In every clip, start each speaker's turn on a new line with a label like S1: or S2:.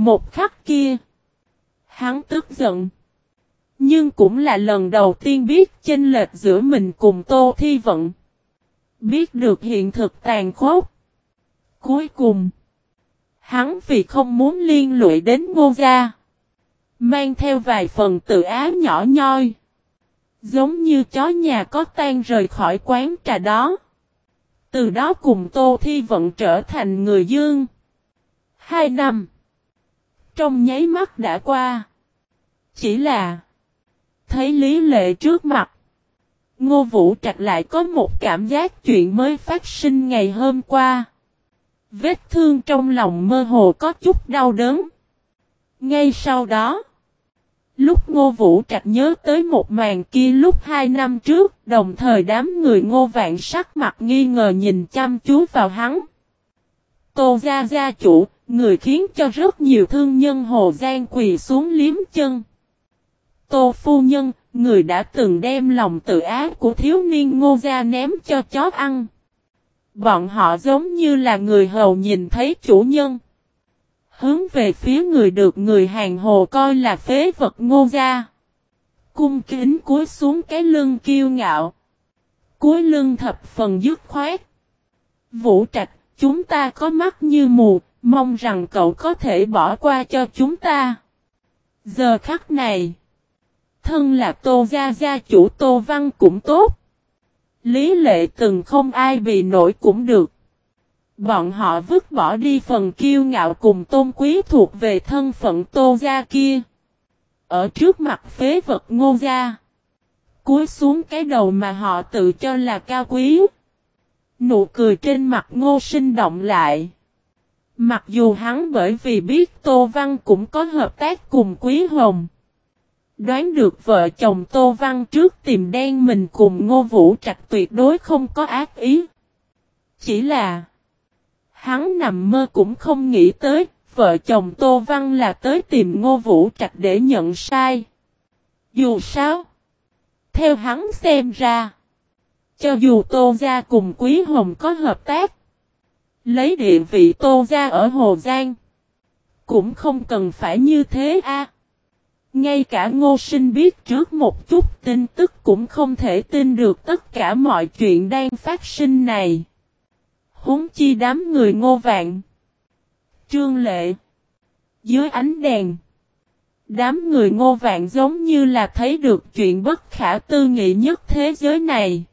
S1: Một khắc kia. Hắn tức giận. Nhưng cũng là lần đầu tiên biết chênh lệch giữa mình cùng Tô Thi Vận. Biết được hiện thực tàn khốc. Cuối cùng. Hắn vì không muốn liên lụy đến ngô gia. Mang theo vài phần tự ái nhỏ nhoi. Giống như chó nhà có tan rời khỏi quán trà đó. Từ đó cùng Tô Thi Vận trở thành người dương. Hai năm. Trong nháy mắt đã qua. Chỉ là. Thấy Lý Lệ trước mặt. Ngô Vũ Trạch lại có một cảm giác chuyện mới phát sinh ngày hôm qua. Vết thương trong lòng mơ hồ có chút đau đớn. Ngay sau đó. Lúc Ngô Vũ Trạch nhớ tới một màn kia lúc hai năm trước, đồng thời đám người Ngô Vạn sắc mặt nghi ngờ nhìn chăm chú vào hắn. Tô Gia Gia chủ, người khiến cho rất nhiều thương nhân Hồ Giang quỳ xuống liếm chân. Tô Phu Nhân, người đã từng đem lòng tự ác của thiếu niên Ngô Gia ném cho chó ăn. Bọn họ giống như là người hầu nhìn thấy chủ nhân. Hướng về phía người được người hàng hồ coi là phế vật ngô gia. Cung kính cúi xuống cái lưng kiêu ngạo. Cúi lưng thập phần dứt khoát. Vũ trạch, chúng ta có mắt như mù, mong rằng cậu có thể bỏ qua cho chúng ta. Giờ khắc này, thân là tô gia gia chủ tô văn cũng tốt. Lý lệ từng không ai bị nổi cũng được. Bọn họ vứt bỏ đi phần kiêu ngạo cùng tôn quý thuộc về thân phận tô gia kia. Ở trước mặt phế vật ngô gia. Cúi xuống cái đầu mà họ tự cho là cao quý. Nụ cười trên mặt ngô sinh động lại. Mặc dù hắn bởi vì biết Tô Văn cũng có hợp tác cùng Quý Hồng. Đoán được vợ chồng Tô Văn trước tìm đen mình cùng Ngô Vũ Trạch tuyệt đối không có ác ý. Chỉ là Hắn nằm mơ cũng không nghĩ tới, vợ chồng Tô Văn là tới tìm Ngô Vũ Trạch để nhận sai. Dù sao, theo hắn xem ra, cho dù Tô Gia cùng Quý Hồng có hợp tác, lấy địa vị Tô Gia ở Hồ Giang, cũng không cần phải như thế a. Ngay cả Ngô Sinh biết trước một chút tin tức cũng không thể tin được tất cả mọi chuyện đang phát sinh này. Húng chi đám người ngô vạn. Trương lệ. Dưới ánh đèn. Đám người ngô vạn giống như là thấy được chuyện bất khả tư nghị nhất thế giới này.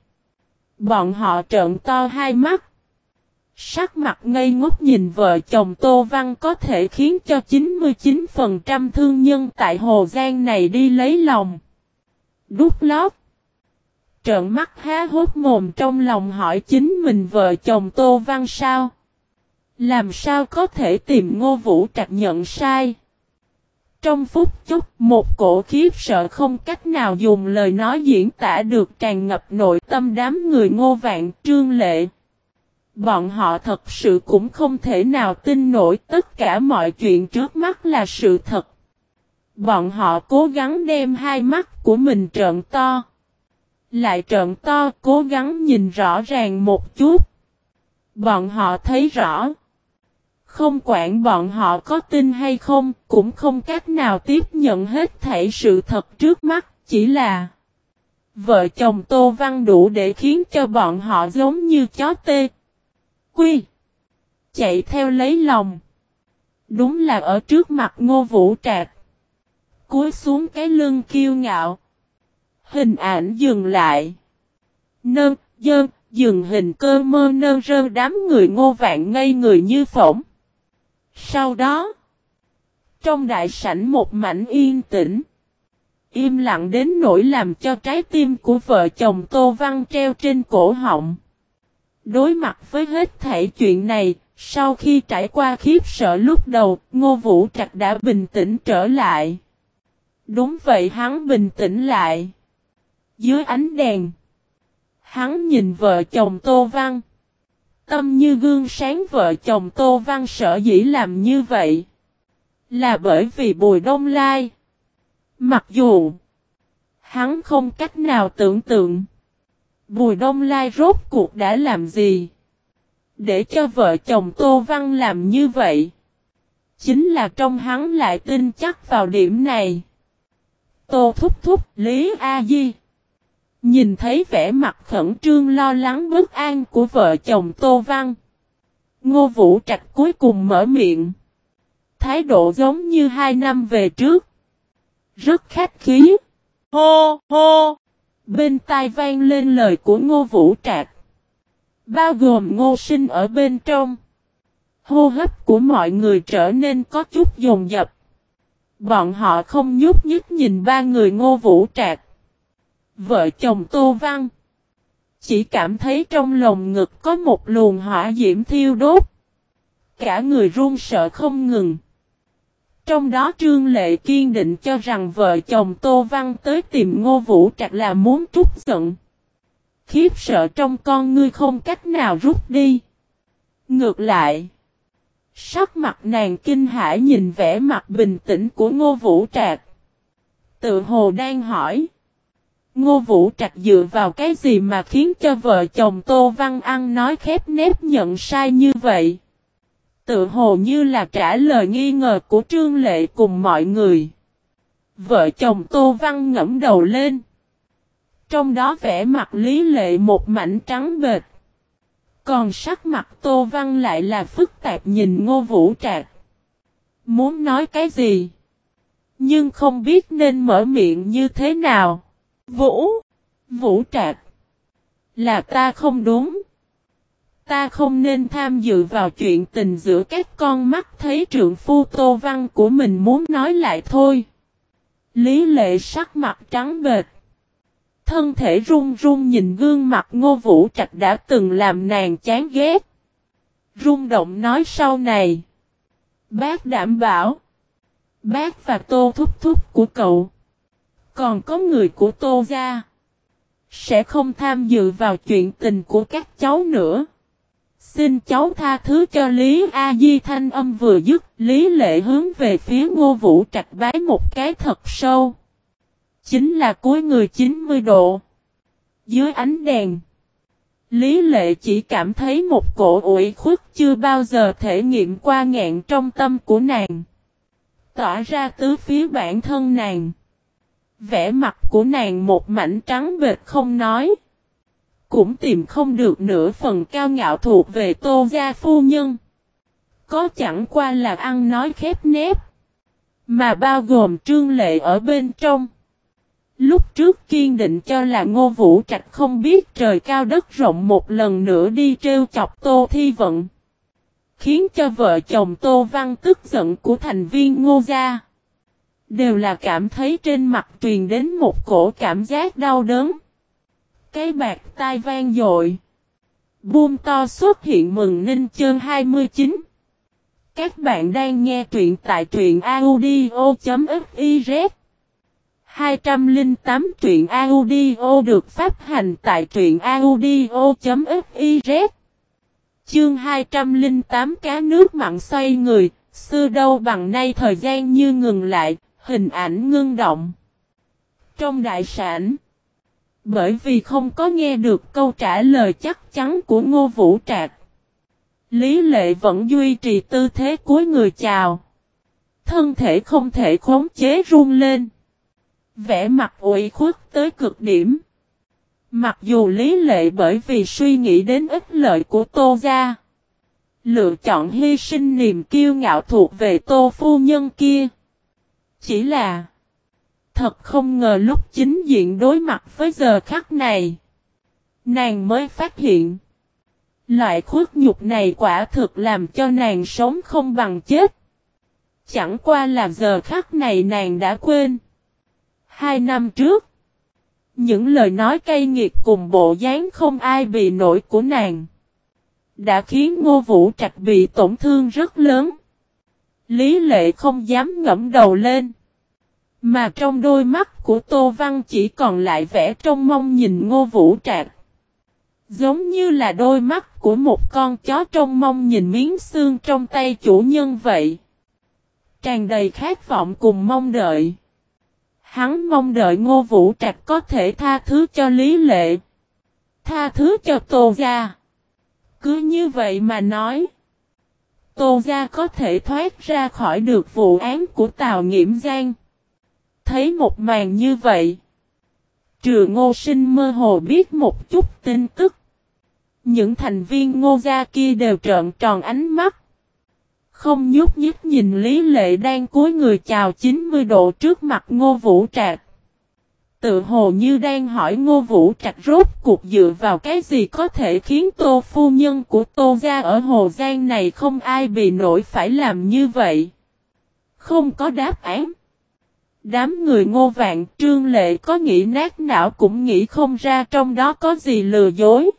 S1: Bọn họ trợn to hai mắt. Sắc mặt ngây ngốc nhìn vợ chồng Tô Văn có thể khiến cho 99% thương nhân tại Hồ Giang này đi lấy lòng. Đút lót trợn mắt há hốt mồm trong lòng hỏi chính mình vợ chồng Tô Văn sao? Làm sao có thể tìm Ngô Vũ Trạch nhận sai? Trong phút chốc, một cổ khiếp sợ không cách nào dùng lời nói diễn tả được tràn ngập nội tâm đám người ngô vạn trương lệ. Bọn họ thật sự cũng không thể nào tin nổi tất cả mọi chuyện trước mắt là sự thật. Bọn họ cố gắng đem hai mắt của mình trợn to. Lại trợn to cố gắng nhìn rõ ràng một chút. Bọn họ thấy rõ. Không quản bọn họ có tin hay không, cũng không cách nào tiếp nhận hết thảy sự thật trước mắt, chỉ là Vợ chồng Tô Văn đủ để khiến cho bọn họ giống như chó tê. Quy. Chạy theo lấy lòng. Đúng là ở trước mặt ngô vũ trạc. Cúi xuống cái lưng kiêu ngạo. Hình ảnh dừng lại. Nơn, dơn, dừng hình cơ mơ nơn rơ đám người ngô vạn ngây người như phỏng. Sau đó, trong đại sảnh một mảnh yên tĩnh. Im lặng đến nỗi làm cho trái tim của vợ chồng Tô Văn treo trên cổ họng. Đối mặt với hết thể chuyện này, sau khi trải qua khiếp sợ lúc đầu, Ngô Vũ Trạch đã bình tĩnh trở lại. Đúng vậy hắn bình tĩnh lại. Dưới ánh đèn, hắn nhìn vợ chồng Tô Văn. Tâm như gương sáng vợ chồng Tô Văn sợ dĩ làm như vậy. Là bởi vì Bùi Đông Lai. Mặc dù hắn không cách nào tưởng tượng Bùi Đông Lai rốt cuộc đã làm gì để cho vợ chồng Tô Văn làm như vậy. Chính là trong hắn lại tin chắc vào điểm này. Tô thúc thúc Lý A Di. Nhìn thấy vẻ mặt khẩn trương lo lắng bất an của vợ chồng Tô Văn. Ngô Vũ Trạch cuối cùng mở miệng. Thái độ giống như hai năm về trước. Rất khách khí. Hô, hô. Bên tai vang lên lời của Ngô Vũ Trạc Bao gồm Ngô Sinh ở bên trong. Hô hấp của mọi người trở nên có chút dồn dập. Bọn họ không nhúc nhích nhìn ba người Ngô Vũ Trạc Vợ chồng Tô Văn. Chỉ cảm thấy trong lồng ngực có một luồng hỏa diễm thiêu đốt. Cả người run sợ không ngừng. Trong đó Trương Lệ kiên định cho rằng vợ chồng Tô Văn tới tìm Ngô Vũ Trạch là muốn trút giận. Khiếp sợ trong con ngươi không cách nào rút đi. Ngược lại. Sắc mặt nàng kinh hãi nhìn vẻ mặt bình tĩnh của Ngô Vũ Trạch. Tự hồ đang hỏi. Ngô Vũ Trạch dựa vào cái gì mà khiến cho vợ chồng Tô Văn ăn nói khép nép nhận sai như vậy? Tự hồ như là trả lời nghi ngờ của Trương Lệ cùng mọi người. Vợ chồng Tô Văn ngẫm đầu lên. Trong đó vẽ mặt Lý Lệ một mảnh trắng bệt. Còn sắc mặt Tô Văn lại là phức tạp nhìn Ngô Vũ Trạc. Muốn nói cái gì? Nhưng không biết nên mở miệng như thế nào. Vũ! Vũ Trạc! Là ta không đúng. Ta không nên tham dự vào chuyện tình giữa các con mắt thấy trượng phu Tô Văn của mình muốn nói lại thôi. Lý lệ sắc mặt trắng bệt. Thân thể run run nhìn gương mặt ngô vũ trạch đã từng làm nàng chán ghét. Rung động nói sau này. Bác đảm bảo. Bác và tô thúc thúc của cậu. Còn có người của tô gia. Sẽ không tham dự vào chuyện tình của các cháu nữa. Xin cháu tha thứ cho Lý A Di thanh âm vừa dứt, Lý Lệ hướng về phía Ngô Vũ Trạch bái một cái thật sâu. Chính là cuối người 90 độ. Dưới ánh đèn, Lý Lệ chỉ cảm thấy một cổ ủi khuất chưa bao giờ thể nghiệm qua ngạn trong tâm của nàng. Tỏa ra tứ phía bản thân nàng. Vẽ mặt của nàng một mảnh trắng bệt không nói. Cũng tìm không được nửa phần cao ngạo thuộc về tô gia phu nhân. Có chẳng qua là ăn nói khép nép. Mà bao gồm trương lệ ở bên trong. Lúc trước kiên định cho là ngô vũ trạch không biết trời cao đất rộng một lần nữa đi trêu chọc tô thi vận. Khiến cho vợ chồng tô văn tức giận của thành viên ngô gia. Đều là cảm thấy trên mặt truyền đến một cổ cảm giác đau đớn cái bạc tai vang dội. Boom to xuất hiện mừng ninh chương 29. Các bạn đang nghe truyện tại truyện audio.fiz 208 truyện audio được phát hành tại truyện audio.fiz Chương 208 cá nước mặn xoay người, xưa đâu bằng nay thời gian như ngừng lại, hình ảnh ngưng động. Trong đại sản bởi vì không có nghe được câu trả lời chắc chắn của Ngô Vũ Trạc. Lý lệ vẫn duy trì tư thế cuối người chào. Thân thể không thể khống chế run lên. Vẽ mặt ủy khuất tới cực điểm. Mặc dù lý lệ bởi vì suy nghĩ đến ích lợi của Tô Gia. Lựa chọn hy sinh niềm kiêu ngạo thuộc về Tô Phu Nhân kia. Chỉ là Thật không ngờ lúc chính diện đối mặt với giờ khắc này. Nàng mới phát hiện. Loại khuất nhục này quả thực làm cho nàng sống không bằng chết. Chẳng qua là giờ khắc này nàng đã quên. Hai năm trước. Những lời nói cay nghiệt cùng bộ dáng không ai bị nổi của nàng. Đã khiến ngô vũ trạch bị tổn thương rất lớn. Lý lệ không dám ngẫm đầu lên. Mà trong đôi mắt của Tô Văn chỉ còn lại vẻ trông mong nhìn Ngô Vũ Trạc. Giống như là đôi mắt của một con chó trông mong nhìn miếng xương trong tay chủ nhân vậy. Tràn đầy khát vọng cùng mong đợi. Hắn mong đợi Ngô Vũ trạc có thể tha thứ cho Lý Lệ. Tha thứ cho Tô Gia. Cứ như vậy mà nói. Tô Gia có thể thoát ra khỏi được vụ án của Tào Nghiễm Giang. Thấy một màn như vậy. Trừ ngô sinh mơ hồ biết một chút tin tức. Những thành viên ngô gia kia đều trợn tròn ánh mắt. Không nhúc nhích nhìn Lý Lệ đang cúi người chào 90 độ trước mặt ngô vũ trạc. Tự hồ như đang hỏi ngô vũ trạch rốt cuộc dựa vào cái gì có thể khiến tô phu nhân của tô gia ở Hồ Giang này không ai bị nổi phải làm như vậy. Không có đáp án. Đám người ngô vạn trương lệ có nghĩ nát não cũng nghĩ không ra trong đó có gì lừa dối.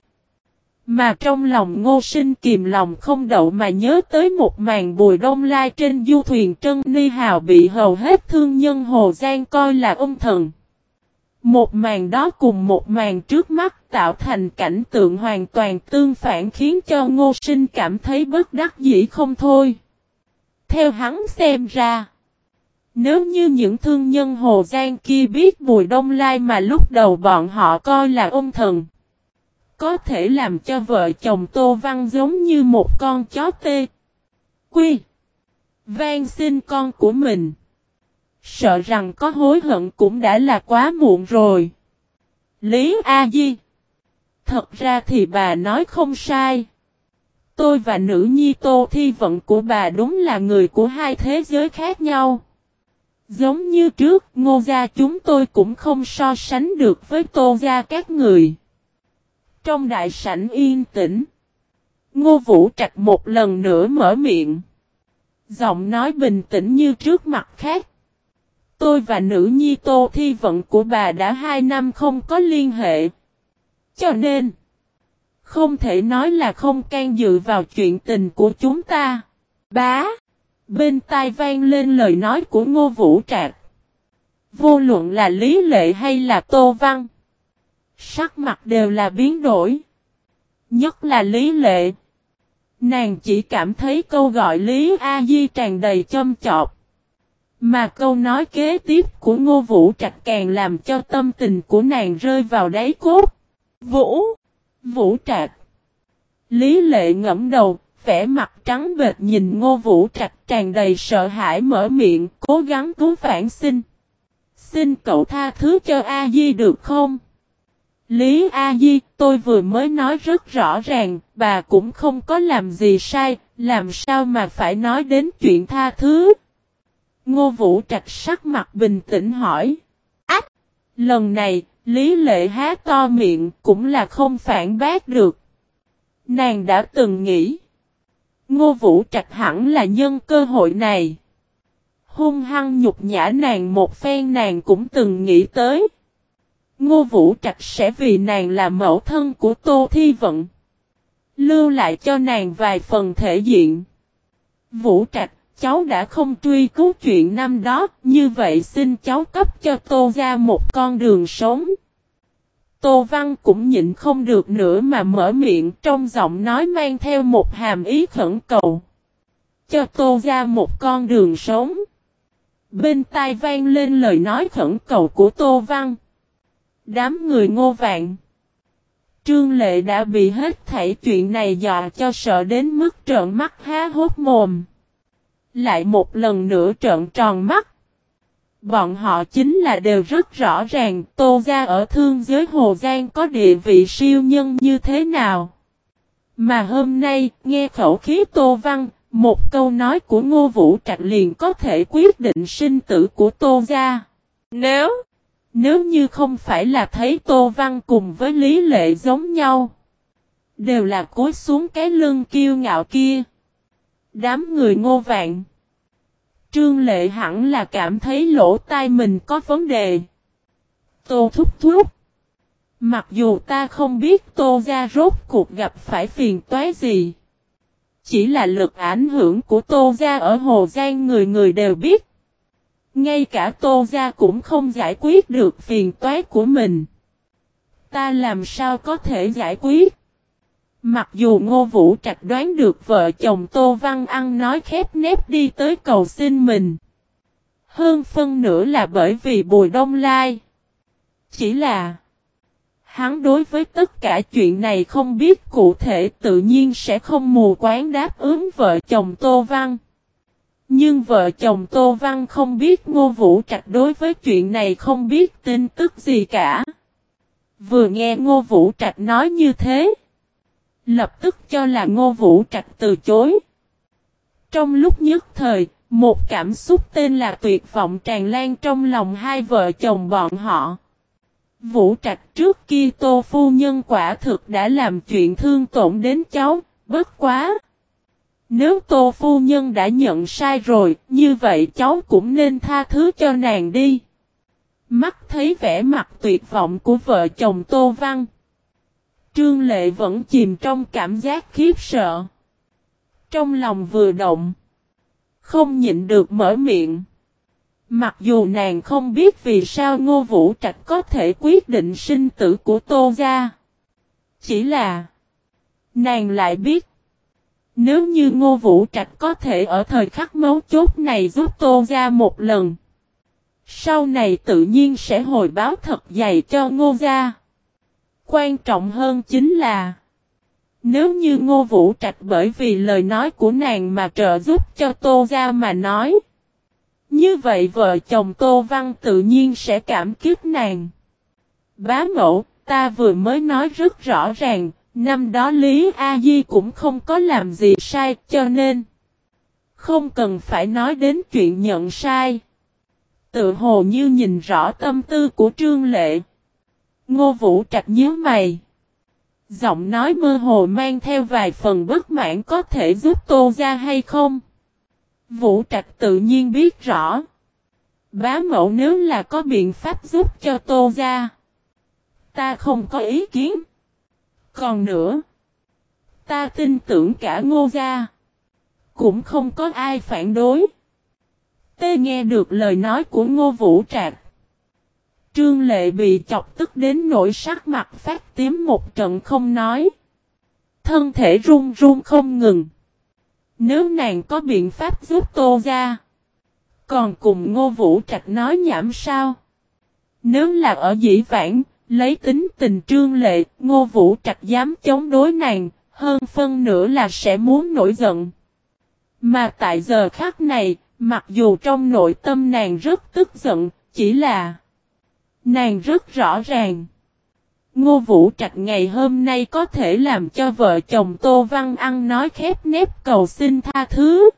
S1: Mà trong lòng ngô sinh kìm lòng không đậu mà nhớ tới một màn bùi đông lai trên du thuyền trân ni hào bị hầu hết thương nhân Hồ Giang coi là ông thần. Một màn đó cùng một màn trước mắt tạo thành cảnh tượng hoàn toàn tương phản khiến cho ngô sinh cảm thấy bất đắc dĩ không thôi. Theo hắn xem ra, nếu như những thương nhân Hồ Giang kia biết Bùi Đông Lai mà lúc đầu bọn họ coi là ông thần, có thể làm cho vợ chồng Tô Văn giống như một con chó tê. Quy, Vang xin con của mình. Sợ rằng có hối hận cũng đã là quá muộn rồi. Lý A Di Thật ra thì bà nói không sai. Tôi và nữ nhi tô thi vận của bà đúng là người của hai thế giới khác nhau. Giống như trước, ngô gia chúng tôi cũng không so sánh được với tô gia các người. Trong đại sảnh yên tĩnh, ngô vũ trạch một lần nữa mở miệng. Giọng nói bình tĩnh như trước mặt khác. Tôi và nữ nhi tô thi vận của bà đã hai năm không có liên hệ. Cho nên, không thể nói là không can dự vào chuyện tình của chúng ta. Bá! Bên tai vang lên lời nói của Ngô Vũ Trạc. Vô luận là Lý Lệ hay là Tô Văn. Sắc mặt đều là biến đổi. Nhất là Lý Lệ. Nàng chỉ cảm thấy câu gọi Lý A Di tràn đầy châm chọc. Mà câu nói kế tiếp của Ngô Vũ Trạch càng làm cho tâm tình của nàng rơi vào đáy cốt. Vũ! Vũ Trạch! Lý lệ ngẫm đầu, vẻ mặt trắng bệt nhìn Ngô Vũ Trạch tràn đầy sợ hãi mở miệng, cố gắng cứu phản xin. Xin cậu tha thứ cho A Di được không? Lý A Di, tôi vừa mới nói rất rõ ràng, bà cũng không có làm gì sai, làm sao mà phải nói đến chuyện tha thứ? Ngô Vũ Trạch sắc mặt bình tĩnh hỏi. Ách! Lần này, Lý Lệ há to miệng cũng là không phản bác được. Nàng đã từng nghĩ. Ngô Vũ Trạch hẳn là nhân cơ hội này. Hung hăng nhục nhã nàng một phen nàng cũng từng nghĩ tới. Ngô Vũ Trạch sẽ vì nàng là mẫu thân của Tô Thi Vận. Lưu lại cho nàng vài phần thể diện. Vũ Trạch cháu đã không truy cứu chuyện năm đó, như vậy xin cháu cấp cho Tô ra một con đường sống. Tô Văn cũng nhịn không được nữa mà mở miệng trong giọng nói mang theo một hàm ý khẩn cầu. Cho Tô ra một con đường sống. Bên tai vang lên lời nói khẩn cầu của Tô Văn. Đám người ngô vạn. Trương Lệ đã bị hết thảy chuyện này dọa cho sợ đến mức trợn mắt há hốt mồm. Lại một lần nữa trợn tròn mắt. Bọn họ chính là đều rất rõ ràng Tô Gia ở thương giới Hồ Giang có địa vị siêu nhân như thế nào. Mà hôm nay, nghe khẩu khí Tô Văn, một câu nói của Ngô Vũ Trạch liền có thể quyết định sinh tử của Tô Gia. Nếu, nếu như không phải là thấy Tô Văn cùng với Lý Lệ giống nhau, đều là cúi xuống cái lưng kiêu ngạo kia. Đám người ngô vạn. Trương Lệ hẳn là cảm thấy lỗ tai mình có vấn đề. Tô thúc thúc. Mặc dù ta không biết tô gia rốt cuộc gặp phải phiền toái gì. Chỉ là lực ảnh hưởng của tô gia ở Hồ Giang người người đều biết. Ngay cả tô gia cũng không giải quyết được phiền toái của mình. Ta làm sao có thể giải quyết? Mặc dù Ngô Vũ Trạch đoán được vợ chồng Tô Văn ăn nói khép nép đi tới cầu xin mình. Hơn phân nữa là bởi vì Bùi Đông Lai. Chỉ là, Hắn đối với tất cả chuyện này không biết, cụ thể tự nhiên sẽ không mù quáng đáp ứng vợ chồng Tô Văn. Nhưng vợ chồng Tô Văn không biết, Ngô Vũ Trạch đối với chuyện này không biết tin tức gì cả. Vừa nghe Ngô Vũ Trạch nói như thế. Lập tức cho là Ngô Vũ Trạch từ chối. Trong lúc nhất thời, một cảm xúc tên là tuyệt vọng tràn lan trong lòng hai vợ chồng bọn họ. Vũ Trạch trước kia Tô Phu Nhân quả thực đã làm chuyện thương tổn đến cháu, bất quá. Nếu Tô Phu Nhân đã nhận sai rồi, như vậy cháu cũng nên tha thứ cho nàng đi. Mắt thấy vẻ mặt tuyệt vọng của vợ chồng Tô Văn. Trương Lệ vẫn chìm trong cảm giác khiếp sợ. Trong lòng vừa động. Không nhịn được mở miệng. Mặc dù nàng không biết vì sao Ngô Vũ Trạch có thể quyết định sinh tử của Tô Gia. Chỉ là nàng lại biết, nếu như Ngô Vũ Trạch có thể ở thời khắc mấu chốt này giúp Tô Gia một lần. Sau này tự nhiên sẽ hồi báo thật dày cho Ngô Gia. Quan trọng hơn chính là Nếu như Ngô Vũ Trạch bởi vì lời nói của nàng mà trợ giúp cho Tô Gia mà nói như vậy vợ chồng Tô Văn tự nhiên sẽ cảm kích nàng. Bá mẫu, ta vừa mới nói rất rõ ràng, năm đó Lý A Di cũng không có làm gì sai cho nên không cần phải nói đến chuyện nhận sai. Tự hồ như nhìn rõ tâm tư của Trương Lệ. Ngô Vũ Trạch nhíu mày. Giọng nói mơ hồ mang theo vài phần bất mãn có thể giúp Tô ra hay không? Vũ Trạch tự nhiên biết rõ. Bá mẫu nếu là có biện pháp giúp cho Tô ra. Ta không có ý kiến. Còn nữa. Ta tin tưởng cả ngô gia. Cũng không có ai phản đối. Tê nghe được lời nói của ngô vũ trạc. Trương Lệ bị chọc tức đến nỗi sắc mặt phát tím một trận không nói. Thân thể run run không ngừng. Nếu nàng có biện pháp giúp Tô ra. Còn cùng Ngô Vũ Trạch nói nhảm sao? Nếu là ở dĩ vãng, lấy tính tình trương lệ, Ngô Vũ Trạch dám chống đối nàng, hơn phân nữa là sẽ muốn nổi giận. Mà tại giờ khắc này, mặc dù trong nội tâm nàng rất tức giận, chỉ là nàng rất rõ ràng. Ngô Vũ Trạch ngày hôm nay có thể làm cho vợ chồng Tô Văn ăn nói khép nép cầu xin tha thứ.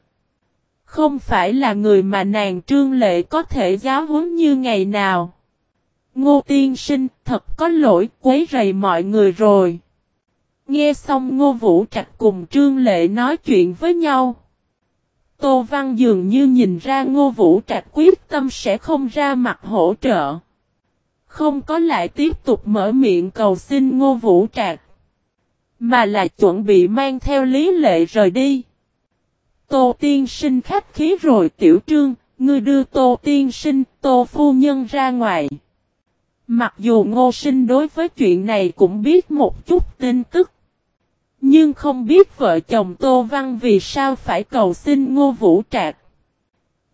S1: Không phải là người mà nàng trương lệ có thể giáo huấn như ngày nào. Ngô tiên sinh, thật có lỗi, quấy rầy mọi người rồi. Nghe xong Ngô Vũ Trạch cùng Trương Lệ nói chuyện với nhau. Tô Văn dường như nhìn ra Ngô Vũ Trạch quyết tâm sẽ không ra mặt hỗ trợ. Không có lại tiếp tục mở miệng cầu xin Ngô Vũ Trạc Mà là chuẩn bị mang theo lý lệ rời đi. Tô tiên sinh khách khí rồi tiểu trương, ngươi đưa tô tiên sinh, tô phu nhân ra ngoài. Mặc dù ngô sinh đối với chuyện này cũng biết một chút tin tức. Nhưng không biết vợ chồng Tô Văn vì sao phải cầu xin ngô vũ trạc.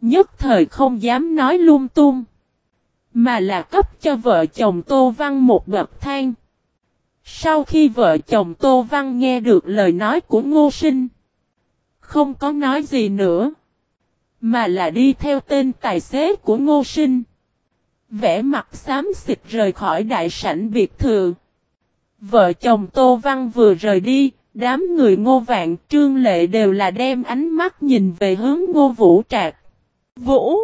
S1: Nhất thời không dám nói lung tung. Mà là cấp cho vợ chồng Tô Văn một bậc thang. Sau khi vợ chồng Tô Văn nghe được lời nói của ngô sinh. Không có nói gì nữa. Mà là đi theo tên tài xế của ngô sinh. Vẽ mặt xám xịt rời khỏi đại sảnh biệt thự. Vợ chồng Tô Văn vừa rời đi, đám người ngô vạn trương lệ đều là đem ánh mắt nhìn về hướng ngô vũ trạc. Vũ!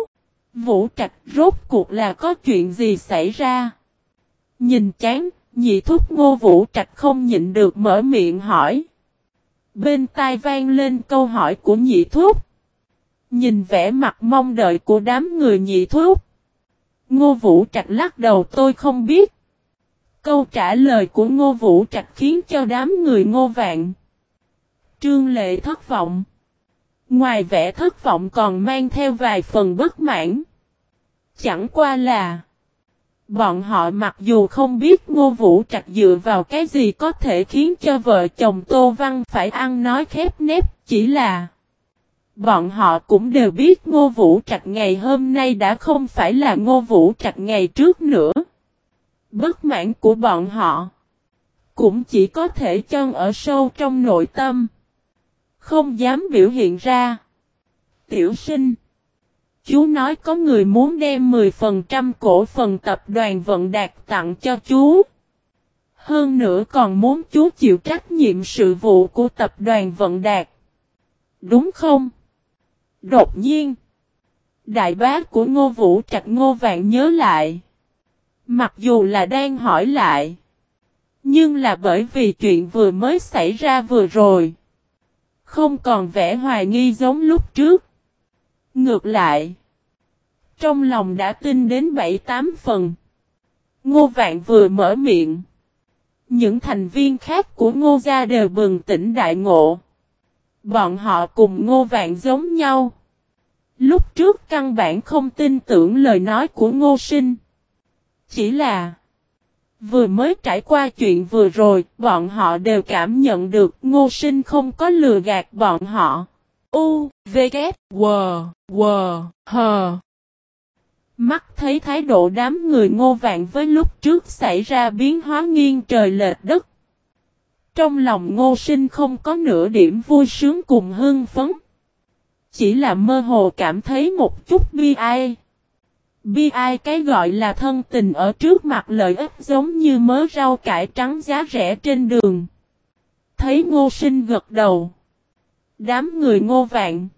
S1: Vũ trạch rốt cuộc là có chuyện gì xảy ra? Nhìn chán, nhị thúc ngô vũ trạch không nhịn được mở miệng hỏi. Bên tai vang lên câu hỏi của nhị thúc. Nhìn vẻ mặt mong đợi của đám người nhị thúc. Ngô Vũ Trạch lắc đầu tôi không biết. Câu trả lời của Ngô Vũ Trạch khiến cho đám người ngô vạn. Trương Lệ thất vọng. Ngoài vẻ thất vọng còn mang theo vài phần bất mãn. Chẳng qua là. Bọn họ mặc dù không biết Ngô Vũ Trạch dựa vào cái gì có thể khiến cho vợ chồng Tô Văn phải ăn nói khép nép, chỉ là Bọn họ cũng đều biết Ngô Vũ Trạch ngày hôm nay đã không phải là Ngô Vũ Trạch ngày trước nữa. Bất mãn của bọn họ cũng chỉ có thể chân ở sâu trong nội tâm. Không dám biểu hiện ra. Tiểu sinh. Chú nói có người muốn đem 10% cổ phần tập đoàn vận đạt tặng cho chú. Hơn nữa còn muốn chú chịu trách nhiệm sự vụ của tập đoàn vận đạt. Đúng không? Đột nhiên. Đại bá của Ngô Vũ Trạch Ngô Vạn nhớ lại. Mặc dù là đang hỏi lại. Nhưng là bởi vì chuyện vừa mới xảy ra vừa rồi. Không còn vẻ hoài nghi giống lúc trước. Ngược lại. Trong lòng đã tin đến 7-8 phần. Ngô Vạn vừa mở miệng. Những thành viên khác của Ngô Gia đều bừng tỉnh đại ngộ. Bọn họ cùng Ngô Vạn giống nhau. Lúc trước căn bản không tin tưởng lời nói của Ngô Sinh. Chỉ là Vừa mới trải qua chuyện vừa rồi, bọn họ đều cảm nhận được ngô sinh không có lừa gạt bọn họ. U, V, K, W, W, H. Mắt thấy thái độ đám người ngô vạn với lúc trước xảy ra biến hóa nghiêng trời lệch đất. Trong lòng ngô sinh không có nửa điểm vui sướng cùng hưng phấn. Chỉ là mơ hồ cảm thấy một chút bi ai. Bi ai cái gọi là thân tình ở trước mặt lợi ích giống như mớ rau cải trắng giá rẻ trên đường. Thấy ngô sinh gật đầu. Đám người ngô vạn.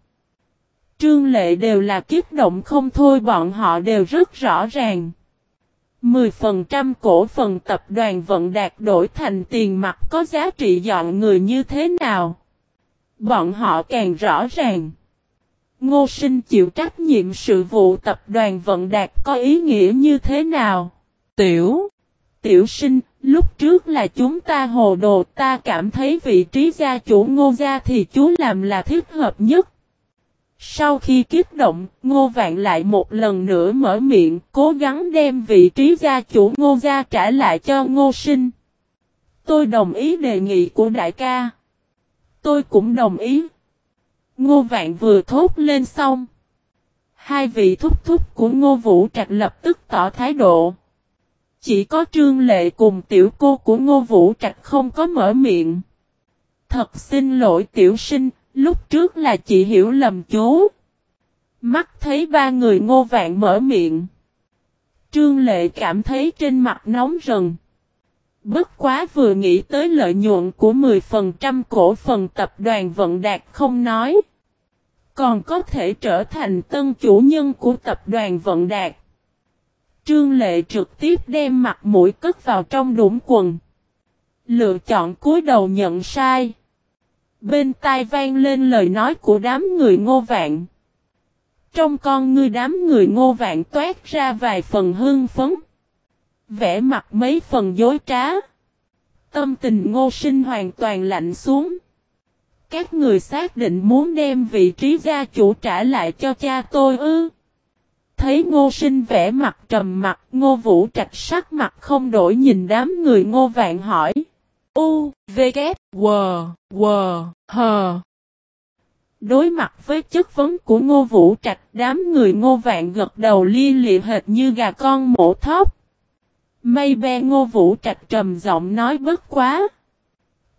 S1: Trương lệ đều là kiếp động không thôi, bọn họ đều rất rõ ràng. 10% cổ phần tập đoàn vận đạt đổi thành tiền mặt có giá trị dọn người như thế nào? Bọn họ càng rõ ràng. Ngô sinh chịu trách nhiệm sự vụ tập đoàn vận đạt có ý nghĩa như thế nào? Tiểu, tiểu sinh, lúc trước là chúng ta hồ đồ ta cảm thấy vị trí gia chủ ngô gia thì chú làm là thích hợp nhất. Sau khi kiếp động, ngô vạn lại một lần nữa mở miệng, cố gắng đem vị trí gia chủ ngô gia trả lại cho ngô sinh. Tôi đồng ý đề nghị của đại ca. Tôi cũng đồng ý. Ngô Vạn vừa thốt lên xong. Hai vị thúc thúc của Ngô Vũ Trạch lập tức tỏ thái độ. Chỉ có trương lệ cùng tiểu cô của Ngô Vũ Trạch không có mở miệng. Thật xin lỗi tiểu sinh, lúc trước là chị hiểu lầm chú. Mắt thấy ba người Ngô Vạn mở miệng. Trương lệ cảm thấy trên mặt nóng rần. Bất quá vừa nghĩ tới lợi nhuận của 10% cổ phần tập đoàn vận đạt không nói. Còn có thể trở thành tân chủ nhân của tập đoàn vận đạt. Trương Lệ trực tiếp đem mặt mũi cất vào trong đũng quần. Lựa chọn cúi đầu nhận sai. Bên tai vang lên lời nói của đám người ngô vạn. Trong con ngươi đám người ngô vạn toát ra vài phần hưng phấn vẽ mặt mấy phần dối trá. Tâm tình ngô sinh hoàn toàn lạnh xuống. Các người xác định muốn đem vị trí gia chủ trả lại cho cha tôi ư. Thấy ngô sinh vẽ mặt trầm mặt, ngô vũ trạch sắc mặt không đổi nhìn đám người ngô vạn hỏi. U, V, K, W, W, H. Đối mặt với chất vấn của ngô vũ trạch, đám người ngô vạn gật đầu li lịa hệt như gà con mổ thóc. Mây be ngô vũ trạch trầm giọng nói bất quá.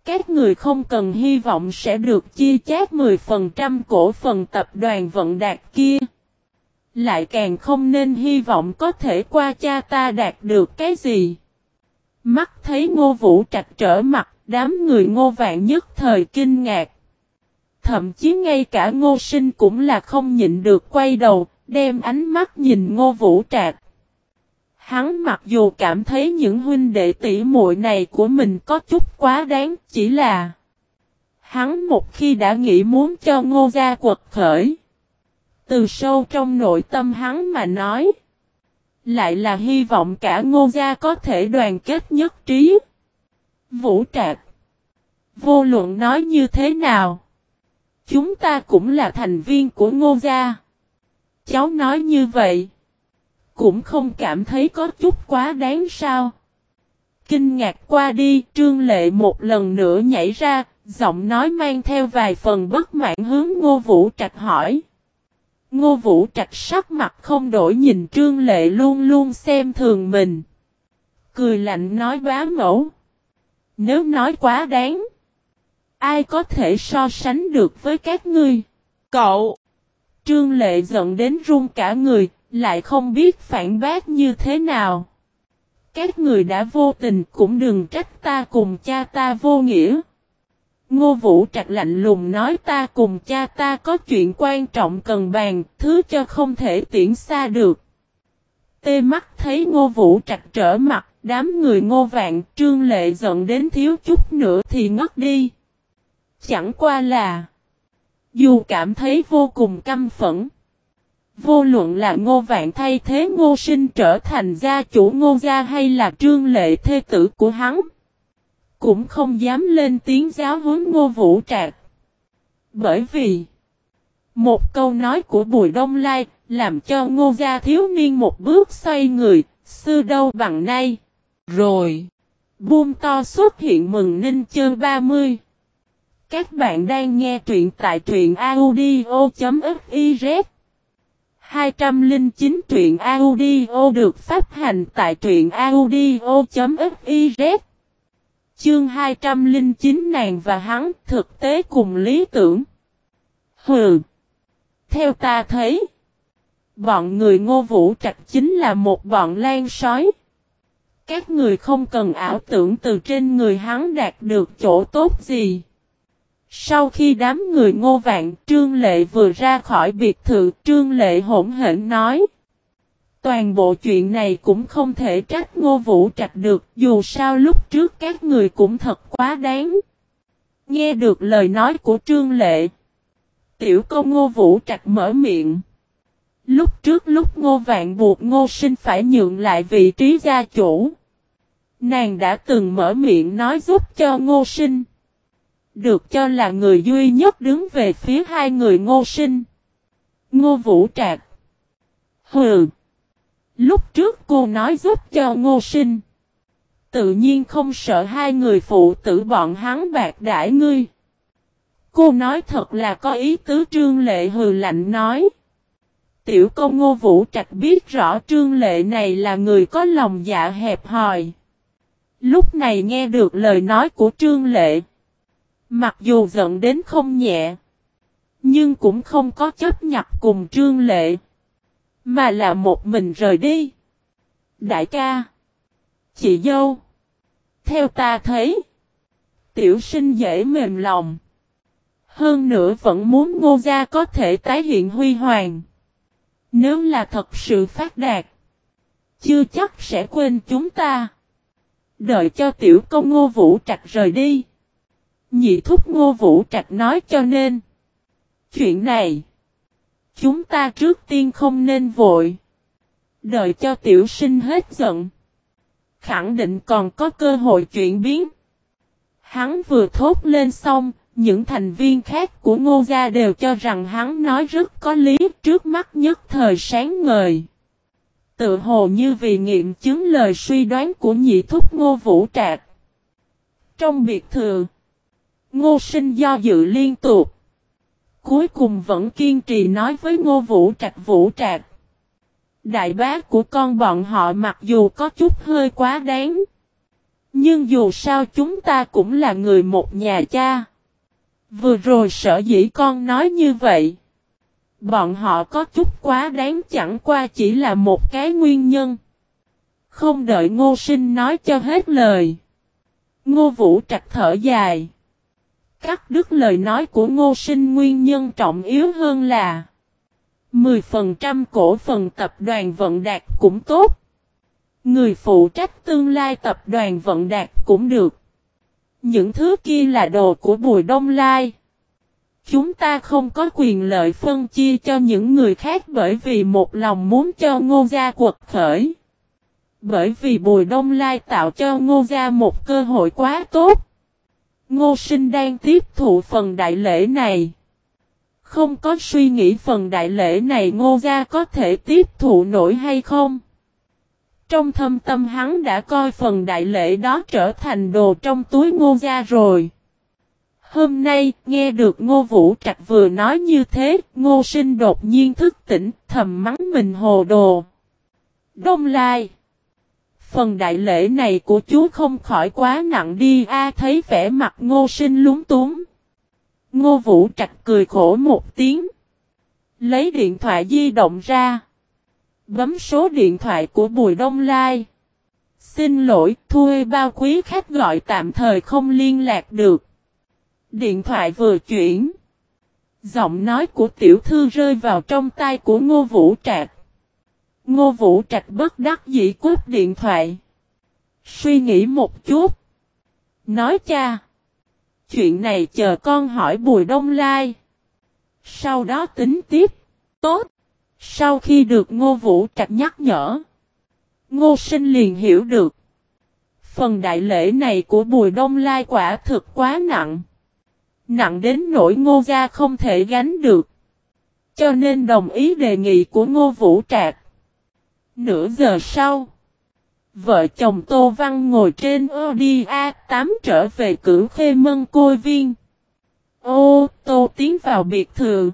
S1: Các người không cần hy vọng sẽ được chia chác 10% cổ phần tập đoàn vận đạt kia. Lại càng không nên hy vọng có thể qua cha ta đạt được cái gì. Mắt thấy ngô vũ trạch trở mặt, đám người ngô vạn nhất thời kinh ngạc. Thậm chí ngay cả ngô sinh cũng là không nhịn được quay đầu, đem ánh mắt nhìn ngô vũ trạch. Hắn mặc dù cảm thấy những huynh đệ tỷ muội này của mình có chút quá đáng, chỉ là hắn một khi đã nghĩ muốn cho ngô gia quật khởi. Từ sâu trong nội tâm hắn mà nói, lại là hy vọng cả ngô gia có thể đoàn kết nhất trí. Vũ trạc, vô luận nói như thế nào, chúng ta cũng là thành viên của ngô gia. Cháu nói như vậy cũng không cảm thấy có chút quá đáng sao. Kinh ngạc qua đi, trương lệ một lần nữa nhảy ra, giọng nói mang theo vài phần bất mãn hướng ngô vũ trạch hỏi. Ngô vũ trạch sắc mặt không đổi nhìn trương lệ luôn luôn xem thường mình. Cười lạnh nói bá mẫu. Nếu nói quá đáng. Ai có thể so sánh được với các ngươi? Cậu! Trương Lệ giận đến run cả người, lại không biết phản bác như thế nào. Các người đã vô tình cũng đừng trách ta cùng cha ta vô nghĩa. Ngô Vũ Trạch lạnh lùng nói ta cùng cha ta có chuyện quan trọng cần bàn, thứ cho không thể tiễn xa được. Tê mắt thấy Ngô Vũ Trạch trở mặt, đám người Ngô Vạn, Trương Lệ giận đến thiếu chút nữa thì ngất đi. Chẳng qua là, dù cảm thấy vô cùng căm phẫn, vô luận là Ngô Vạn thay thế Ngô Sinh trở thành gia chủ Ngô Gia hay là Trương Lệ thê tử của hắn cũng không dám lên tiếng giáo huấn ngô vũ trạc. Bởi vì, một câu nói của Bùi Đông Lai, làm cho ngô gia thiếu niên một bước xoay người, sư đâu bằng nay. Rồi, buông to xuất hiện mừng ninh chương 30. Các bạn đang nghe truyện tại truyện audio.fif 209 truyện audio được phát hành tại truyện audio.fiz Chương 209 nàng và hắn, thực tế cùng lý tưởng. Hừ. Theo ta thấy. Bọn người ngô vũ trạch chính là một bọn lan sói. Các người không cần ảo tưởng từ trên người hắn đạt được chỗ tốt gì. Sau khi đám người ngô vạn trương lệ vừa ra khỏi biệt thự trương lệ hỗn hển nói. Toàn bộ chuyện này cũng không thể trách Ngô Vũ Trạch được, dù sao lúc trước các người cũng thật quá đáng. Nghe được lời nói của Trương Lệ. Tiểu công Ngô Vũ Trạch mở miệng. Lúc trước lúc Ngô Vạn buộc Ngô Sinh phải nhượng lại vị trí gia chủ. Nàng đã từng mở miệng nói giúp cho Ngô Sinh. Được cho là người duy nhất đứng về phía hai người Ngô Sinh. Ngô Vũ Trạch. Hừ. Lúc trước cô nói giúp cho ngô sinh. Tự nhiên không sợ hai người phụ tử bọn hắn bạc đãi ngươi. Cô nói thật là có ý tứ trương lệ hừ lạnh nói. Tiểu công ngô vũ trạch biết rõ trương lệ này là người có lòng dạ hẹp hòi. Lúc này nghe được lời nói của trương lệ. Mặc dù giận đến không nhẹ. Nhưng cũng không có chấp nhập cùng trương lệ. Mà là một mình rời đi. Đại ca. Chị dâu. Theo ta thấy. Tiểu sinh dễ mềm lòng. Hơn nữa vẫn muốn ngô gia có thể tái hiện huy hoàng. Nếu là thật sự phát đạt. Chưa chắc sẽ quên chúng ta. Đợi cho tiểu công ngô vũ trạch rời đi. Nhị thúc ngô vũ trạch nói cho nên. Chuyện này. Chúng ta trước tiên không nên vội. Đợi cho tiểu sinh hết giận. Khẳng định còn có cơ hội chuyển biến. Hắn vừa thốt lên xong, những thành viên khác của ngô gia đều cho rằng hắn nói rất có lý trước mắt nhất thời sáng ngời. Tự hồ như vì nghiệm chứng lời suy đoán của nhị thúc ngô vũ trạc. Trong biệt thự, ngô sinh do dự liên tục. Cuối cùng vẫn kiên trì nói với ngô vũ trạch vũ trạch. Đại bá của con bọn họ mặc dù có chút hơi quá đáng. Nhưng dù sao chúng ta cũng là người một nhà cha. Vừa rồi sở dĩ con nói như vậy. Bọn họ có chút quá đáng chẳng qua chỉ là một cái nguyên nhân. Không đợi ngô sinh nói cho hết lời. Ngô vũ trặc thở dài. Cắt đứt lời nói của ngô sinh nguyên nhân trọng yếu hơn là 10% cổ phần tập đoàn vận đạt cũng tốt. Người phụ trách tương lai tập đoàn vận đạt cũng được. Những thứ kia là đồ của Bùi Đông Lai. Chúng ta không có quyền lợi phân chia cho những người khác bởi vì một lòng muốn cho ngô gia quật khởi. Bởi vì Bùi Đông Lai tạo cho ngô gia một cơ hội quá tốt. Ngô sinh đang tiếp thụ phần đại lễ này. Không có suy nghĩ phần đại lễ này ngô gia có thể tiếp thụ nổi hay không. Trong thâm tâm hắn đã coi phần đại lễ đó trở thành đồ trong túi ngô gia rồi. Hôm nay, nghe được ngô vũ trạch vừa nói như thế, ngô sinh đột nhiên thức tỉnh, thầm mắng mình hồ đồ. Đông Lai Phần đại lễ này của chú không khỏi quá nặng đi a thấy vẻ mặt ngô sinh lúng túng. Ngô Vũ Trạch cười khổ một tiếng. Lấy điện thoại di động ra. Bấm số điện thoại của Bùi Đông Lai. Xin lỗi, thuê bao quý khách gọi tạm thời không liên lạc được. Điện thoại vừa chuyển. Giọng nói của tiểu thư rơi vào trong tay của Ngô Vũ Trạch. Ngô Vũ Trạch bất đắc dĩ cúp điện thoại. Suy nghĩ một chút. Nói cha. Chuyện này chờ con hỏi Bùi Đông Lai. Sau đó tính tiếp. Tốt. Sau khi được Ngô Vũ Trạch nhắc nhở. Ngô Sinh liền hiểu được. Phần đại lễ này của Bùi Đông Lai quả thực quá nặng. Nặng đến nỗi ngô gia không thể gánh được. Cho nên đồng ý đề nghị của ngô vũ trạc. Nửa giờ sau. Vợ chồng Tô Văn ngồi trên Audi A8 trở về cửu khê mân côi viên. Ô, tô tiến vào biệt thự.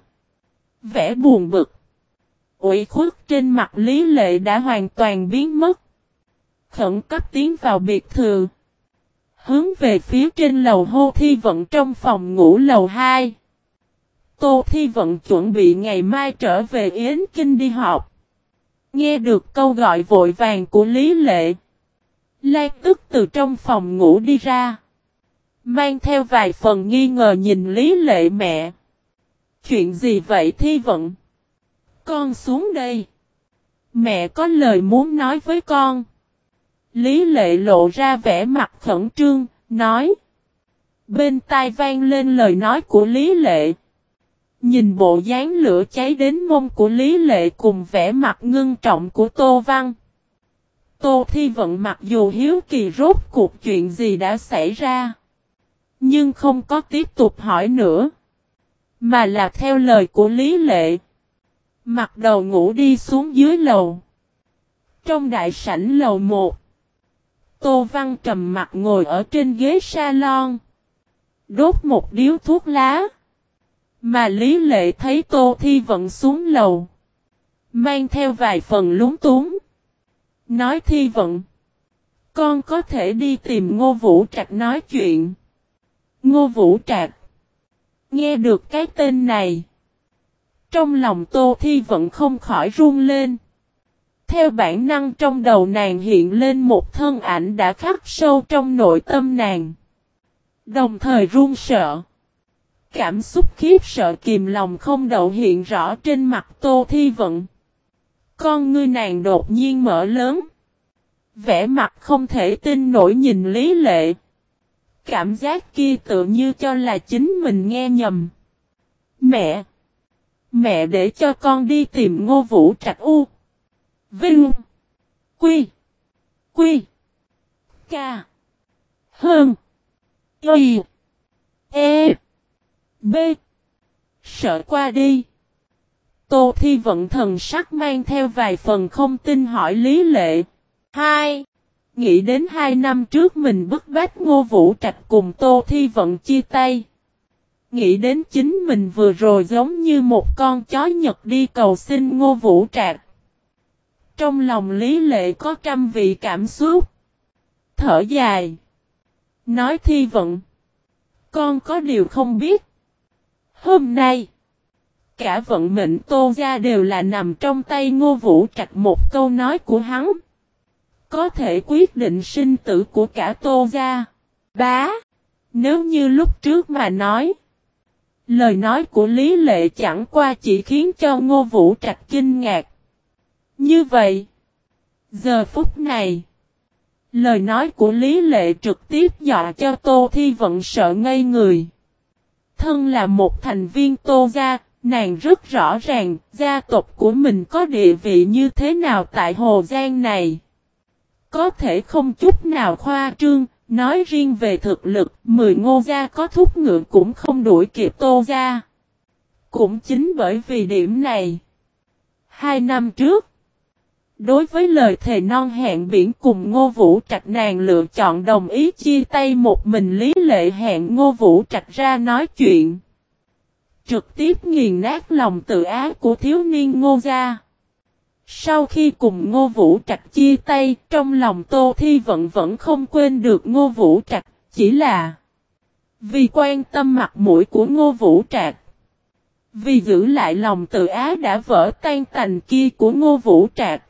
S1: Vẻ buồn bực. ủy khuất trên mặt Lý Lệ đã hoàn toàn biến mất. Khẩn cấp tiến vào biệt thự. Hướng về phía trên lầu hô thi vận trong phòng ngủ lầu 2. Tô thi vận chuẩn bị ngày mai trở về Yến Kinh đi học. Nghe được câu gọi vội vàng của Lý Lệ. Lai tức từ trong phòng ngủ đi ra. Mang theo vài phần nghi ngờ nhìn Lý Lệ mẹ. Chuyện gì vậy thi vận? Con xuống đây. Mẹ có lời muốn nói với con. Lý lệ lộ ra vẻ mặt khẩn trương, nói. Bên tai vang lên lời nói của Lý lệ. Nhìn bộ dáng lửa cháy đến mông của Lý lệ cùng vẻ mặt ngưng trọng của Tô Văn. Tô Thi Vận mặc dù hiếu kỳ rốt cuộc chuyện gì đã xảy ra. Nhưng không có tiếp tục hỏi nữa. Mà là theo lời của Lý Lệ. Mặc đầu ngủ đi xuống dưới lầu. Trong đại sảnh lầu 1. Tô Văn trầm mặt ngồi ở trên ghế salon. Đốt một điếu thuốc lá. Mà Lý Lệ thấy Tô Thi Vận xuống lầu. Mang theo vài phần lúng túng. Nói Thi Vận. Con có thể đi tìm Ngô Vũ Trạch nói chuyện. Ngô Vũ Trạch. Nghe được cái tên này. Trong lòng Tô Thi Vận không khỏi run lên. Theo bản năng trong đầu nàng hiện lên một thân ảnh đã khắc sâu trong nội tâm nàng. Đồng thời run sợ. Cảm xúc khiếp sợ kìm lòng không đậu hiện rõ trên mặt Tô Thi Vận. Con ngươi nàng đột nhiên mở lớn. Vẻ mặt không thể tin nổi nhìn Lý Lệ. Cảm giác kia tự như cho là chính mình nghe nhầm. Mẹ! Mẹ để cho con đi tìm ngô vũ trạch u. Vinh. Quy. Quy. Ca. Hơn. Y. E. B. Sợ qua đi. Tô Thi vận thần sắc mang theo vài phần không tin hỏi lý lệ. Hai. Nghĩ đến hai năm trước mình bức bách ngô vũ trạch cùng Tô Thi vận chia tay. Nghĩ đến chính mình vừa rồi giống như một con chó nhật đi cầu xin ngô vũ trạch. Trong lòng Lý Lệ có trăm vị cảm xúc. Thở dài. Nói thi vận. Con có điều không biết. Hôm nay. Cả vận mệnh tô gia đều là nằm trong tay ngô vũ trạch một câu nói của hắn. Có thể quyết định sinh tử của cả tô gia. Bá. Nếu như lúc trước mà nói. Lời nói của Lý Lệ chẳng qua chỉ khiến cho Ngô Vũ Trạch kinh ngạc. Như vậy, giờ phút này, lời nói của Lý Lệ trực tiếp dọa cho Tô Thi Vận sợ ngây người. Thân là một thành viên Tô Gia, nàng rất rõ ràng gia tộc của mình có địa vị như thế nào tại Hồ Giang này. Có thể không chút nào khoa trương, nói riêng về thực lực, mười ngô gia có thúc ngựa cũng không đuổi kịp Tô Gia. Cũng chính bởi vì điểm này. Hai năm trước, Đối với lời thề non hẹn biển cùng Ngô Vũ Trạch nàng lựa chọn đồng ý chia tay một mình lý lệ hẹn Ngô Vũ Trạch ra nói chuyện. Trực tiếp nghiền nát lòng tự ái của thiếu niên Ngô Gia. Sau khi cùng Ngô Vũ Trạch chia tay, trong lòng Tô Thi vẫn vẫn không quên được Ngô Vũ Trạch, chỉ là vì quan tâm mặt mũi của Ngô Vũ Trạch. Vì giữ lại lòng tự ái đã vỡ tan tành kia của Ngô Vũ Trạch.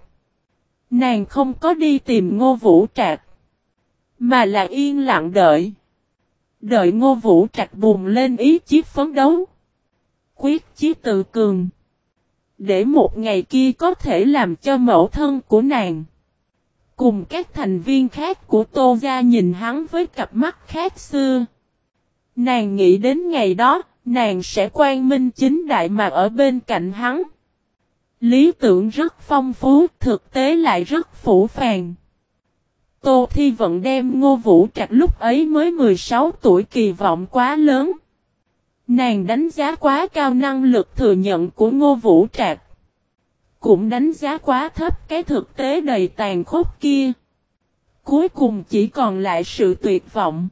S1: Nàng không có đi tìm Ngô Vũ Trạch. Mà là yên lặng đợi. Đợi Ngô Vũ Trạch bùng lên ý chí phấn đấu. Quyết chí tự cường. Để một ngày kia có thể làm cho mẫu thân của nàng. Cùng các thành viên khác của Tô Gia nhìn hắn với cặp mắt khác xưa. Nàng nghĩ đến ngày đó, nàng sẽ quan minh chính đại mà ở bên cạnh hắn. Lý tưởng rất phong phú, thực tế lại rất phủ phàng. Tô Thi vẫn đem Ngô Vũ Trạch lúc ấy mới 16 tuổi kỳ vọng quá lớn. Nàng đánh giá quá cao năng lực thừa nhận của Ngô Vũ Trạch. Cũng đánh giá quá thấp cái thực tế đầy tàn khốc kia. Cuối cùng chỉ còn lại sự tuyệt vọng.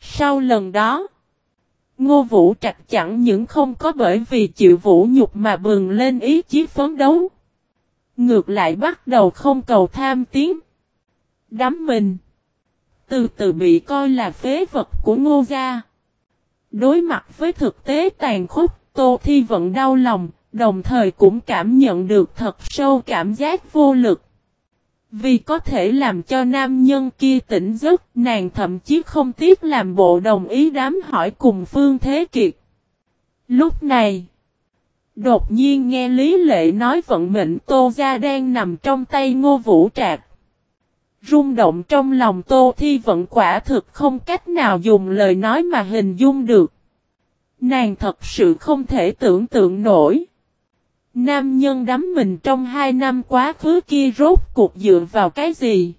S1: Sau lần đó, Ngô Vũ Trạch chẳng những không có bởi vì chịu vũ nhục mà bừng lên ý chí phấn đấu. Ngược lại bắt đầu không cầu tham tiến. Đắm mình. Từ từ bị coi là phế vật của ngô gia. Đối mặt với thực tế tàn khốc, Tô Thi vẫn đau lòng, đồng thời cũng cảm nhận được thật sâu cảm giác vô lực. Vì có thể làm cho nam nhân kia tỉnh giấc, nàng thậm chí không tiếc làm bộ đồng ý đám hỏi cùng Phương Thế Kiệt. Lúc này, đột nhiên nghe Lý Lệ nói vận mệnh Tô Gia đang nằm trong tay Ngô Vũ Trạc. Rung động trong lòng Tô Thi vận quả thực không cách nào dùng lời nói mà hình dung được. Nàng thật sự không thể tưởng tượng nổi. Nam nhân đắm mình trong hai năm quá khứ kia rốt cuộc dựa vào cái gì?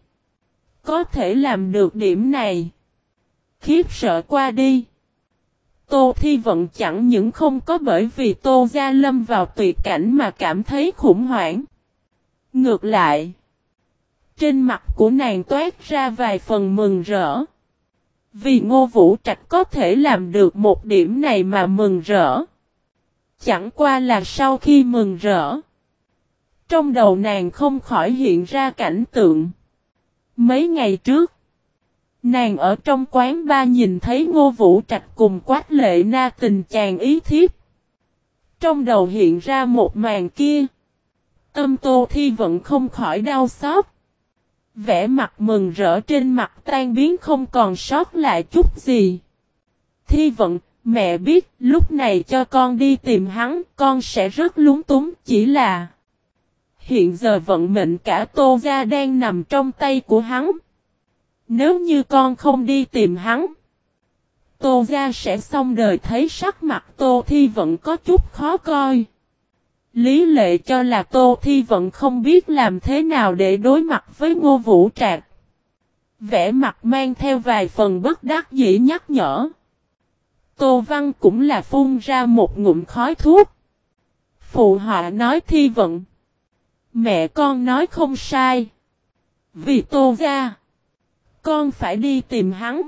S1: Có thể làm được điểm này. Khiếp sợ qua đi. Tô Thi Vận chẳng những không có bởi vì Tô Gia Lâm vào tuyệt cảnh mà cảm thấy khủng hoảng. Ngược lại. Trên mặt của nàng toát ra vài phần mừng rỡ. Vì Ngô Vũ Trạch có thể làm được một điểm này mà mừng rỡ. Chẳng qua là sau khi mừng rỡ. Trong đầu nàng không khỏi hiện ra cảnh tượng. Mấy ngày trước. Nàng ở trong quán ba nhìn thấy Ngô Vũ Trạch cùng quát lệ na tình chàng ý thiếp. Trong đầu hiện ra một màn kia. Tâm tô thi vẫn không khỏi đau xót. Vẽ mặt mừng rỡ trên mặt tan biến không còn sót lại chút gì. Thi vận, mẹ biết lúc này cho con đi tìm hắn, con sẽ rất lúng túng, chỉ là... Hiện giờ vận mệnh cả Tô Gia đang nằm trong tay của hắn. Nếu như con không đi tìm hắn, Tô Gia sẽ xong đời thấy sắc mặt Tô Thi vẫn có chút khó coi. Lý lệ cho là Tô Thi vẫn không biết làm thế nào để đối mặt với Ngô Vũ Trạc. Vẽ mặt mang theo vài phần bất đắc dĩ nhắc nhở. Tô Văn cũng là phun ra một ngụm khói thuốc. Phụ họa nói Thi Vận. Mẹ con nói không sai. Vì Tô ra. Con phải đi tìm hắn.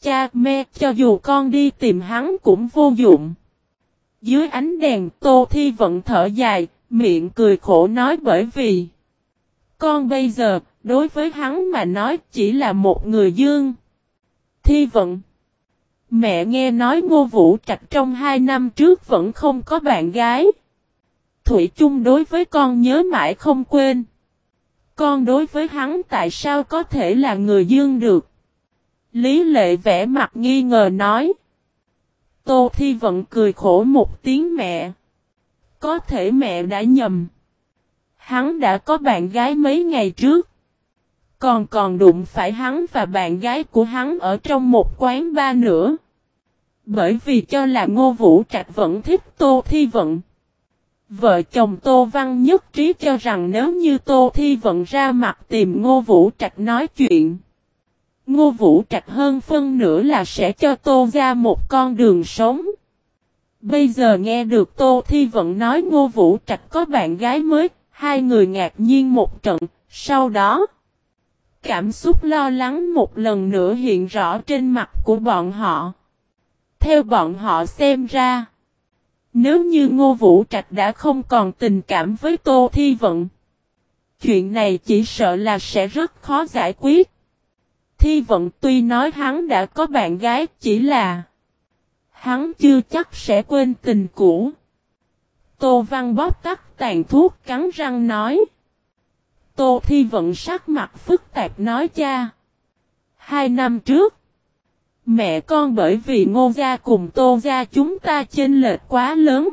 S1: Cha mẹ cho dù con đi tìm hắn cũng vô dụng. Dưới ánh đèn Tô Thi Vận thở dài, miệng cười khổ nói bởi vì Con bây giờ, đối với hắn mà nói chỉ là một người dương. Thi Vận Mẹ nghe nói Ngô Vũ Trạch trong hai năm trước vẫn không có bạn gái. Thủy chung đối với con nhớ mãi không quên. Con đối với hắn tại sao có thể là người dương được? Lý lệ vẽ mặt nghi ngờ nói. Tô Thi vẫn cười khổ một tiếng mẹ. Có thể mẹ đã nhầm. Hắn đã có bạn gái mấy ngày trước. Còn còn đụng phải hắn và bạn gái của hắn ở trong một quán ba nữa. Bởi vì cho là Ngô Vũ Trạch vẫn thích Tô Thi Vận. Vợ chồng Tô Văn nhất trí cho rằng nếu như Tô Thi Vận ra mặt tìm Ngô Vũ Trạch nói chuyện. Ngô Vũ Trạch hơn phân nửa là sẽ cho Tô ra một con đường sống. Bây giờ nghe được Tô Thi Vận nói Ngô Vũ Trạch có bạn gái mới, hai người ngạc nhiên một trận, sau đó cảm xúc lo lắng một lần nữa hiện rõ trên mặt của bọn họ. Theo bọn họ xem ra, Nếu như Ngô Vũ Trạch đã không còn tình cảm với Tô Thi Vận. Chuyện này chỉ sợ là sẽ rất khó giải quyết. Thi Vận tuy nói hắn đã có bạn gái chỉ là hắn chưa chắc sẽ quên tình cũ. Tô Văn bóp tắt tàn thuốc cắn răng nói. Tô Thi Vận sắc mặt phức tạp nói cha. Hai năm trước, mẹ con bởi vì ngô gia cùng tô gia chúng ta chênh lệch quá lớn.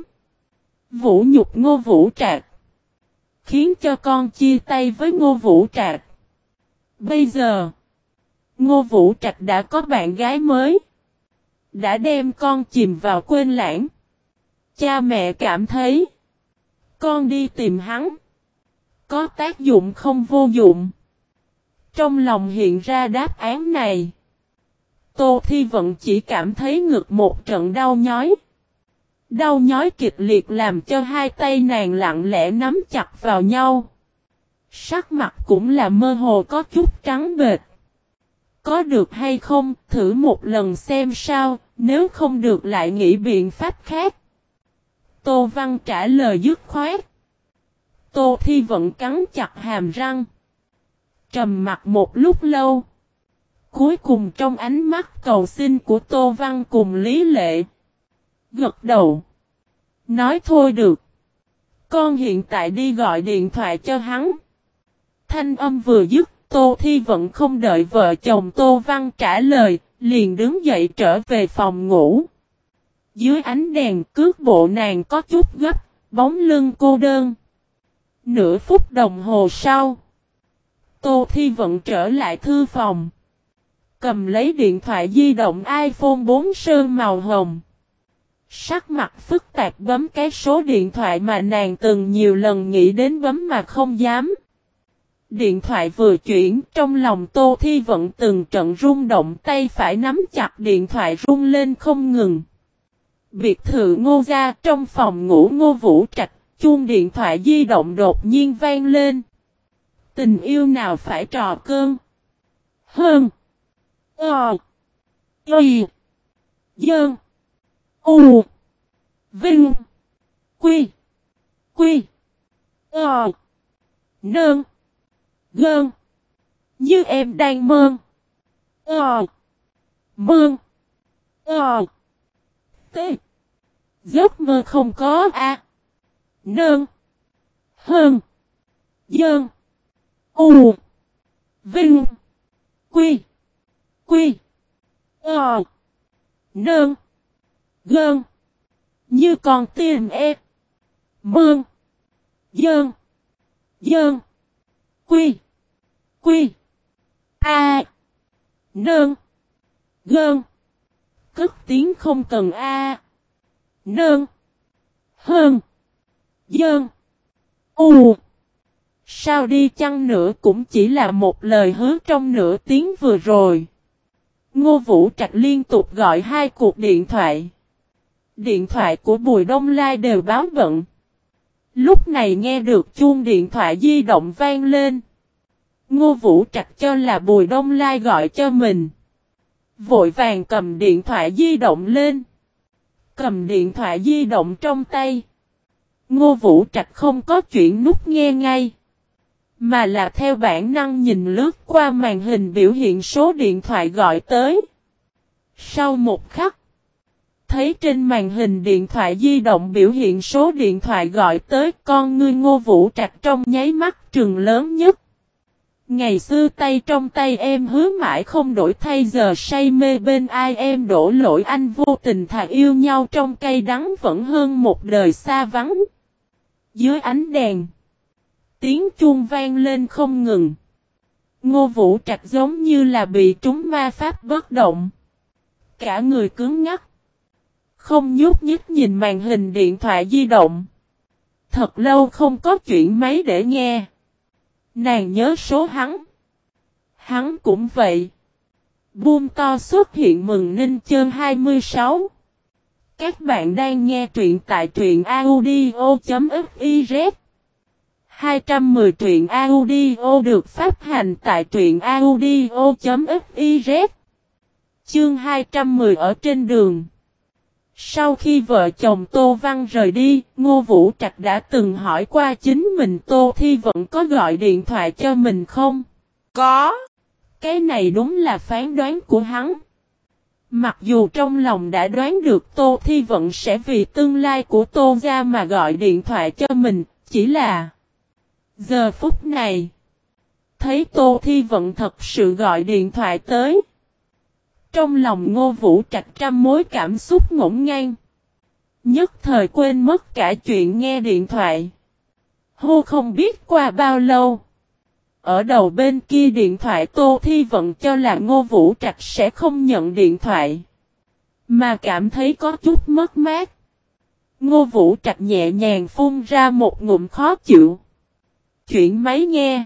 S1: Vũ nhục ngô vũ trạc. Khiến cho con chia tay với ngô vũ trạc. Bây giờ, ngô vũ trạch đã có bạn gái mới. Đã đem con chìm vào quên lãng. Cha mẹ cảm thấy, con đi tìm hắn. Có tác dụng không vô dụng. Trong lòng hiện ra đáp án này. Tô Thi Vận chỉ cảm thấy ngực một trận đau nhói. Đau nhói kịch liệt làm cho hai tay nàng lặng lẽ nắm chặt vào nhau. Sắc mặt cũng là mơ hồ có chút trắng bệt. Có được hay không, thử một lần xem sao, nếu không được lại nghĩ biện pháp khác. Tô Văn trả lời dứt khoát. Tô Thi vẫn cắn chặt hàm răng. Trầm mặt một lúc lâu. Cuối cùng trong ánh mắt cầu xin của Tô Văn cùng Lý Lệ. Gật đầu. Nói thôi được. Con hiện tại đi gọi điện thoại cho hắn. Thanh âm vừa dứt, Tô Thi vẫn không đợi vợ chồng Tô Văn trả lời, liền đứng dậy trở về phòng ngủ. Dưới ánh đèn cước bộ nàng có chút gấp, bóng lưng cô đơn. Nửa phút đồng hồ sau, Tô Thi vẫn trở lại thư phòng. Cầm lấy điện thoại di động iPhone 4 sơn màu hồng. Sắc mặt phức tạp bấm cái số điện thoại mà nàng từng nhiều lần nghĩ đến bấm mà không dám. Điện thoại vừa chuyển trong lòng Tô Thi vẫn từng trận rung động tay phải nắm chặt điện thoại rung lên không ngừng. Biệt thự ngô ra trong phòng ngủ ngô vũ trạch, chuông điện thoại di động đột nhiên vang lên. Tình yêu nào phải trò cơn? Hơn. Ờ. Y. Dơn. U. Vinh. Quy. Quy. Ờ. Nơn. Gơn. Như em đang mơn. Ờ. Mơn. Ờ. T. Giấc mơ không có a. À. Nơn. Hơn. Dơn. U. Vinh. Quy. Quy. Ờ. Nơn. Gơn. Như còn tiền e Mương. Dơn. Dơn. Quy. Quy. A. Nơn. Gơn. Cất tiếng không cần A. Nơn. Hơn. Dơn. U. Sao đi chăng nữa cũng chỉ là một lời hứa trong nửa tiếng vừa rồi. Ngô Vũ Trạch liên tục gọi hai cuộc điện thoại. Điện thoại của Bùi Đông Lai đều báo bận. Lúc này nghe được chuông điện thoại di động vang lên. Ngô Vũ Trạch cho là Bùi Đông Lai gọi cho mình. Vội vàng cầm điện thoại di động lên. Cầm điện thoại di động trong tay. Ngô Vũ Trạch không có chuyện nút nghe ngay. Mà là theo bản năng nhìn lướt qua màn hình biểu hiện số điện thoại gọi tới. Sau một khắc, thấy trên màn hình điện thoại di động biểu hiện số điện thoại gọi tới con ngươi ngô vũ trạch trong nháy mắt trường lớn nhất. Ngày xưa tay trong tay em hứa mãi không đổi thay giờ say mê bên ai em đổ lỗi anh vô tình thà yêu nhau trong cây đắng vẫn hơn một đời xa vắng. Dưới ánh đèn. Tiếng chuông vang lên không ngừng. Ngô Vũ Trạch giống như là bị trúng ma pháp bất động. Cả người cứng ngắc. Không nhúc nhích nhìn màn hình điện thoại di động. Thật lâu không có chuyện máy để nghe. Nàng nhớ số hắn. Hắn cũng vậy. Buông to xuất hiện mừng ninh chương 26. Các bạn đang nghe truyện tại truyện audio.fiz 210 truyện audio được phát hành tại truyện audio.fiz Chương 210 ở trên đường Sau khi vợ chồng Tô Văn rời đi, Ngô Vũ Trạch đã từng hỏi qua chính mình Tô Thi vẫn có gọi điện thoại cho mình không?
S2: Có.
S1: Cái này đúng là phán đoán của hắn. Mặc dù trong lòng đã đoán được Tô Thi Vận sẽ vì tương lai của Tô Gia mà gọi điện thoại cho mình, chỉ là Giờ phút này Thấy Tô Thi Vận thật sự gọi điện thoại tới. Trong lòng ngô vũ trạch trăm mối cảm xúc ngổn ngang. Nhất thời quên mất cả chuyện nghe điện thoại. Hô không biết qua bao lâu ở đầu bên kia điện thoại Tô Thi Vận cho là Ngô Vũ Trạch sẽ không nhận điện thoại. Mà cảm thấy có chút mất mát. Ngô Vũ Trạch nhẹ nhàng phun ra một ngụm khó chịu. Chuyện máy nghe.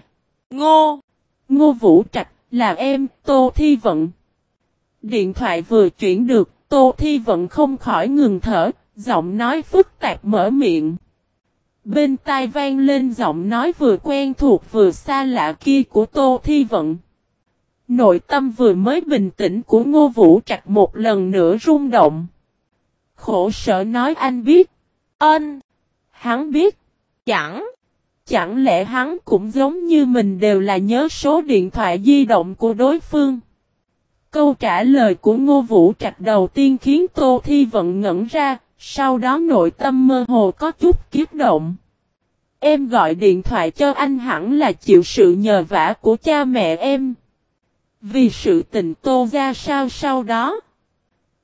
S2: Ngô.
S1: Ngô Vũ Trạch là em Tô Thi Vận. Điện thoại vừa chuyển được Tô Thi Vận không khỏi ngừng thở, giọng nói phức tạp mở miệng. Bên tai vang lên giọng nói vừa quen thuộc vừa xa lạ kia của Tô Thi Vận. Nội tâm vừa mới bình tĩnh của Ngô Vũ Trạch một lần nữa rung động. Khổ sở nói anh biết. anh Hắn biết.
S2: Chẳng.
S1: Chẳng lẽ hắn cũng giống như mình đều là nhớ số điện thoại di động của đối phương. Câu trả lời của Ngô Vũ Trạch đầu tiên khiến Tô Thi Vận ngẩn ra, sau đó nội tâm mơ hồ có chút kiếp động. Em gọi điện thoại cho anh hẳn là chịu sự nhờ vả của cha mẹ em. Vì sự tình tô ra sao sau đó.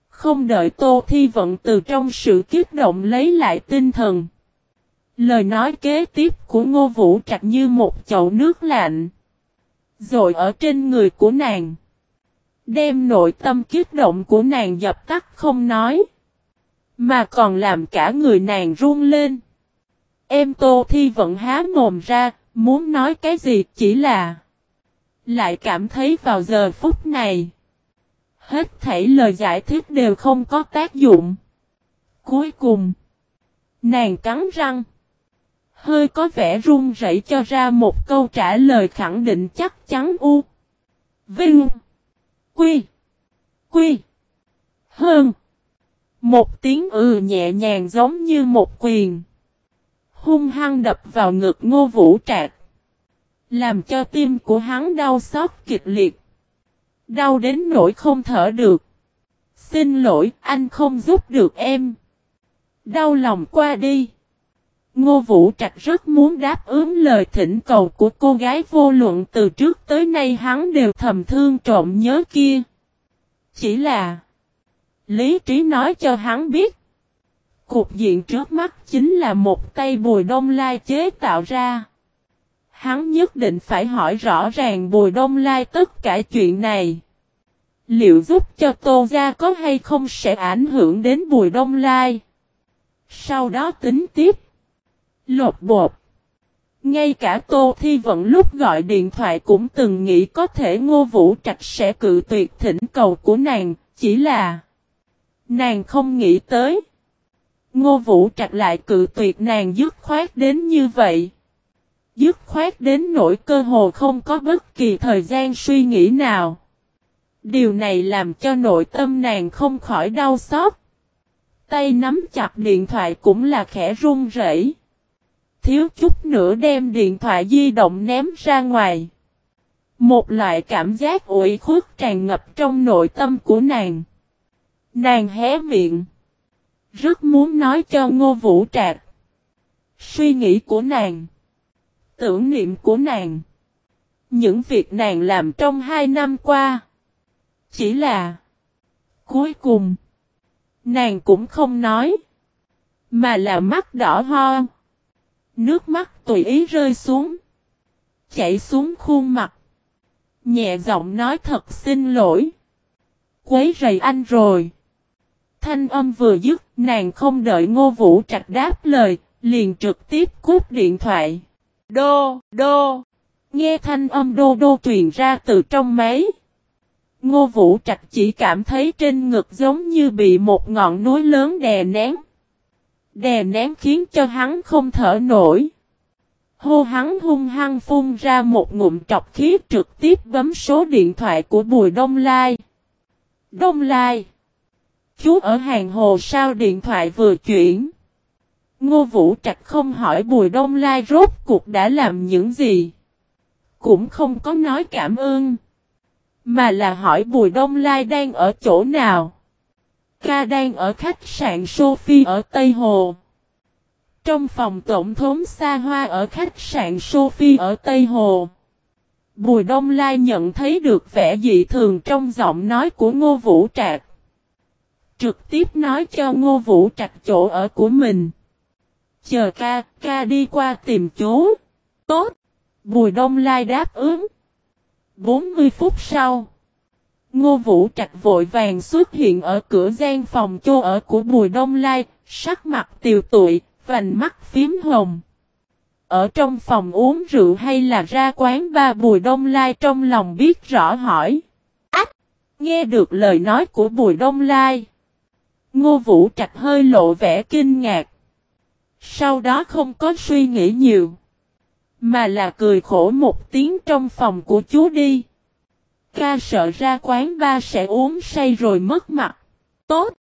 S1: Không đợi tô thi vận từ trong sự kiếp động lấy lại tinh thần. Lời nói kế tiếp của ngô vũ trạch như một chậu nước lạnh. Rồi ở trên người của nàng. Đem nội tâm kiếp động của nàng dập tắt không nói. Mà còn làm cả người nàng run lên. Em Tô Thi vẫn há mồm ra, muốn nói cái gì chỉ là Lại cảm thấy vào giờ phút này Hết thảy lời giải thích đều không có tác dụng Cuối cùng Nàng cắn răng Hơi có vẻ run rẩy cho ra một câu trả lời khẳng định chắc chắn u Vinh Quy Quy Hơn một tiếng ừ nhẹ nhàng giống như một quyền. Hung hăng đập vào ngực ngô vũ trạc. Làm cho tim của hắn đau xót kịch liệt. Đau đến nỗi không thở được. Xin lỗi, anh không giúp được em. Đau lòng qua đi. Ngô Vũ Trạch rất muốn đáp ứng lời thỉnh cầu của cô gái vô luận từ trước tới nay hắn đều thầm thương trộm nhớ kia. Chỉ là Lý trí nói cho hắn biết. Cục diện trước mắt chính là một tay bùi đông lai chế tạo ra. Hắn nhất định phải hỏi rõ ràng bùi đông lai tất cả chuyện này. Liệu giúp cho Tô Gia có hay không sẽ ảnh hưởng đến bùi đông lai. Sau đó tính tiếp. Lột bột. Ngay cả Tô Thi Vận lúc gọi điện thoại cũng từng nghĩ có thể Ngô Vũ Trạch sẽ cự tuyệt thỉnh cầu của nàng, chỉ là Nàng không nghĩ tới. Ngô Vũ Trạch lại cự tuyệt nàng dứt khoát đến như vậy. Dứt khoát đến nỗi cơ hồ không có bất kỳ thời gian suy nghĩ nào. Điều này làm cho nội tâm nàng không khỏi đau xót. Tay nắm chặt điện thoại cũng là khẽ run rẩy. Thiếu chút nữa đem điện thoại di động ném ra ngoài. Một loại cảm giác ủi khuất tràn ngập trong nội tâm của nàng. Nàng hé miệng. Rất muốn nói cho ngô vũ trạc. Suy nghĩ của nàng. Tưởng niệm của nàng. Những việc nàng làm trong hai năm qua. Chỉ là. Cuối cùng. Nàng cũng không nói. Mà là mắt đỏ ho. Nước mắt tùy ý rơi xuống. Chảy xuống khuôn mặt. Nhẹ giọng nói thật xin lỗi. Quấy rầy anh rồi. Thanh âm vừa dứt, nàng không đợi ngô vũ trạch đáp lời, liền trực tiếp cúp điện thoại. Đô, đô. Nghe thanh âm đô đô truyền ra từ trong máy. Ngô Vũ Trạch chỉ cảm thấy trên ngực giống như bị một ngọn núi lớn đè nén. Đè nén khiến cho hắn không thở nổi. Hô hắn hung hăng phun ra một ngụm trọc khí trực tiếp bấm số điện thoại của Bùi Đông Lai. Đông Lai. Chú ở hàng hồ sao điện thoại vừa chuyển. Ngô Vũ Trạch không hỏi Bùi Đông Lai rốt cuộc đã làm những gì. Cũng không có nói cảm ơn. Mà là hỏi Bùi Đông Lai đang ở chỗ nào. Ca đang ở khách sạn Sophie ở Tây Hồ. Trong phòng tổng thống xa hoa ở khách sạn Sophie ở Tây Hồ. Bùi Đông Lai nhận thấy được vẻ dị thường trong giọng nói của Ngô Vũ Trạc. Trực tiếp nói cho Ngô Vũ Trạch chỗ ở của mình. Chờ ca, ca đi qua tìm chú. Tốt. Bùi Đông Lai đáp ứng. 40 phút sau. Ngô Vũ Trạch vội vàng xuất hiện ở cửa gian phòng chô ở của Bùi Đông Lai, sắc mặt tiều tụi, vành mắt phím hồng. Ở trong phòng uống rượu hay là ra quán ba Bùi Đông Lai trong lòng biết rõ hỏi. Ách! Nghe được lời nói của Bùi Đông Lai. Ngô Vũ Trạch hơi lộ vẻ kinh ngạc. Sau đó không có suy nghĩ nhiều. Mà là cười khổ một tiếng trong phòng của chú đi. Ca sợ ra quán ba sẽ uống say rồi mất mặt. Tốt!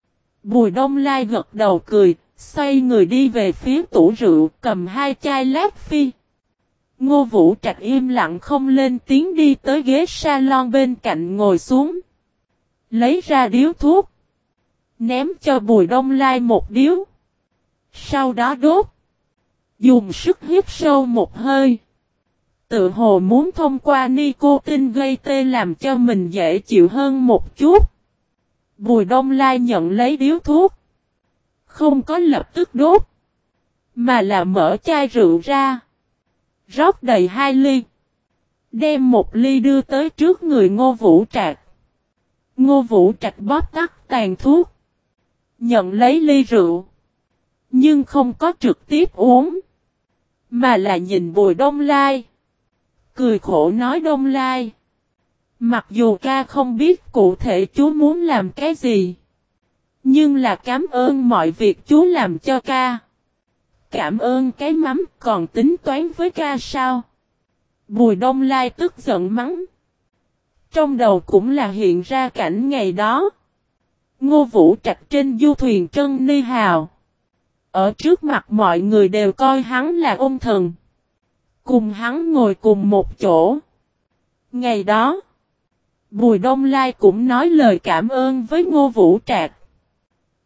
S1: Bùi Đông Lai gật đầu cười, xoay người đi về phía tủ rượu, cầm hai chai lát phi. Ngô Vũ Trạch im lặng không lên tiếng đi tới ghế salon bên cạnh ngồi xuống. Lấy ra điếu thuốc. Ném cho Bùi Đông Lai một điếu. Sau đó đốt. Dùng sức hít sâu một hơi. Tự hồ muốn thông qua nicotine gây tê làm cho mình dễ chịu hơn một chút. Bùi Đông Lai nhận lấy điếu thuốc. Không có lập tức đốt. Mà là mở chai rượu ra. Rót đầy hai ly. Đem một ly đưa tới trước người Ngô Vũ Trạc. Ngô Vũ Trạch bóp tắt tàn thuốc. Nhận lấy ly rượu. Nhưng không có trực tiếp uống. Mà là nhìn Bùi Đông Lai. Cười khổ nói Đông Lai. Mặc dù ca không biết cụ thể chú muốn làm cái gì. Nhưng là cảm ơn mọi việc chú làm cho ca. Cảm ơn cái mắm còn tính toán với ca sao? Bùi Đông Lai tức giận mắng. Trong đầu cũng là hiện ra cảnh ngày đó. Ngô Vũ Trạch trên du thuyền Trân Ni Hào. Ở trước mặt mọi người đều coi hắn là ông thần. Cùng hắn ngồi cùng một chỗ. Ngày đó, Bùi Đông Lai cũng nói lời cảm ơn với Ngô Vũ Trạch.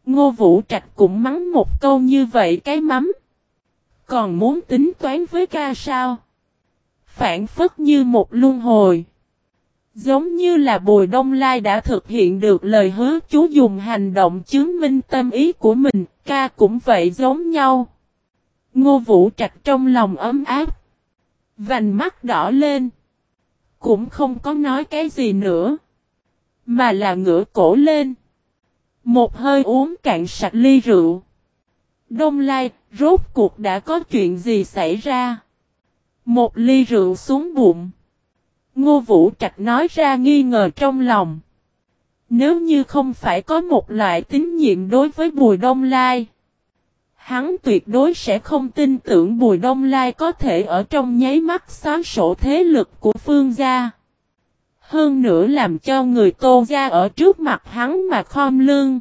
S1: Ngô Vũ Trạch cũng mắng một câu như vậy cái mắm. Còn muốn tính toán với ca sao? Phản phất như một luân hồi. Giống như là Bùi Đông Lai đã thực hiện được lời hứa chú dùng hành động chứng minh tâm ý của mình, ca cũng vậy giống nhau. Ngô Vũ Trạch trong lòng ấm áp. Vành mắt đỏ lên. Cũng không có nói cái gì nữa. Mà là ngửa cổ lên. Một hơi uống cạn sạch ly rượu. Đông Lai, rốt cuộc đã có chuyện gì xảy ra? Một ly rượu xuống bụng. Ngô Vũ Trạch nói ra nghi ngờ trong lòng. Nếu như không phải có một loại tín nhiệm đối với Bùi Đông Lai. Hắn tuyệt đối sẽ không tin tưởng Bùi Đông Lai có thể ở trong nháy mắt xóa sổ thế lực của Phương gia. Hơn nữa làm cho người Tô gia ở trước mặt hắn mà khom lương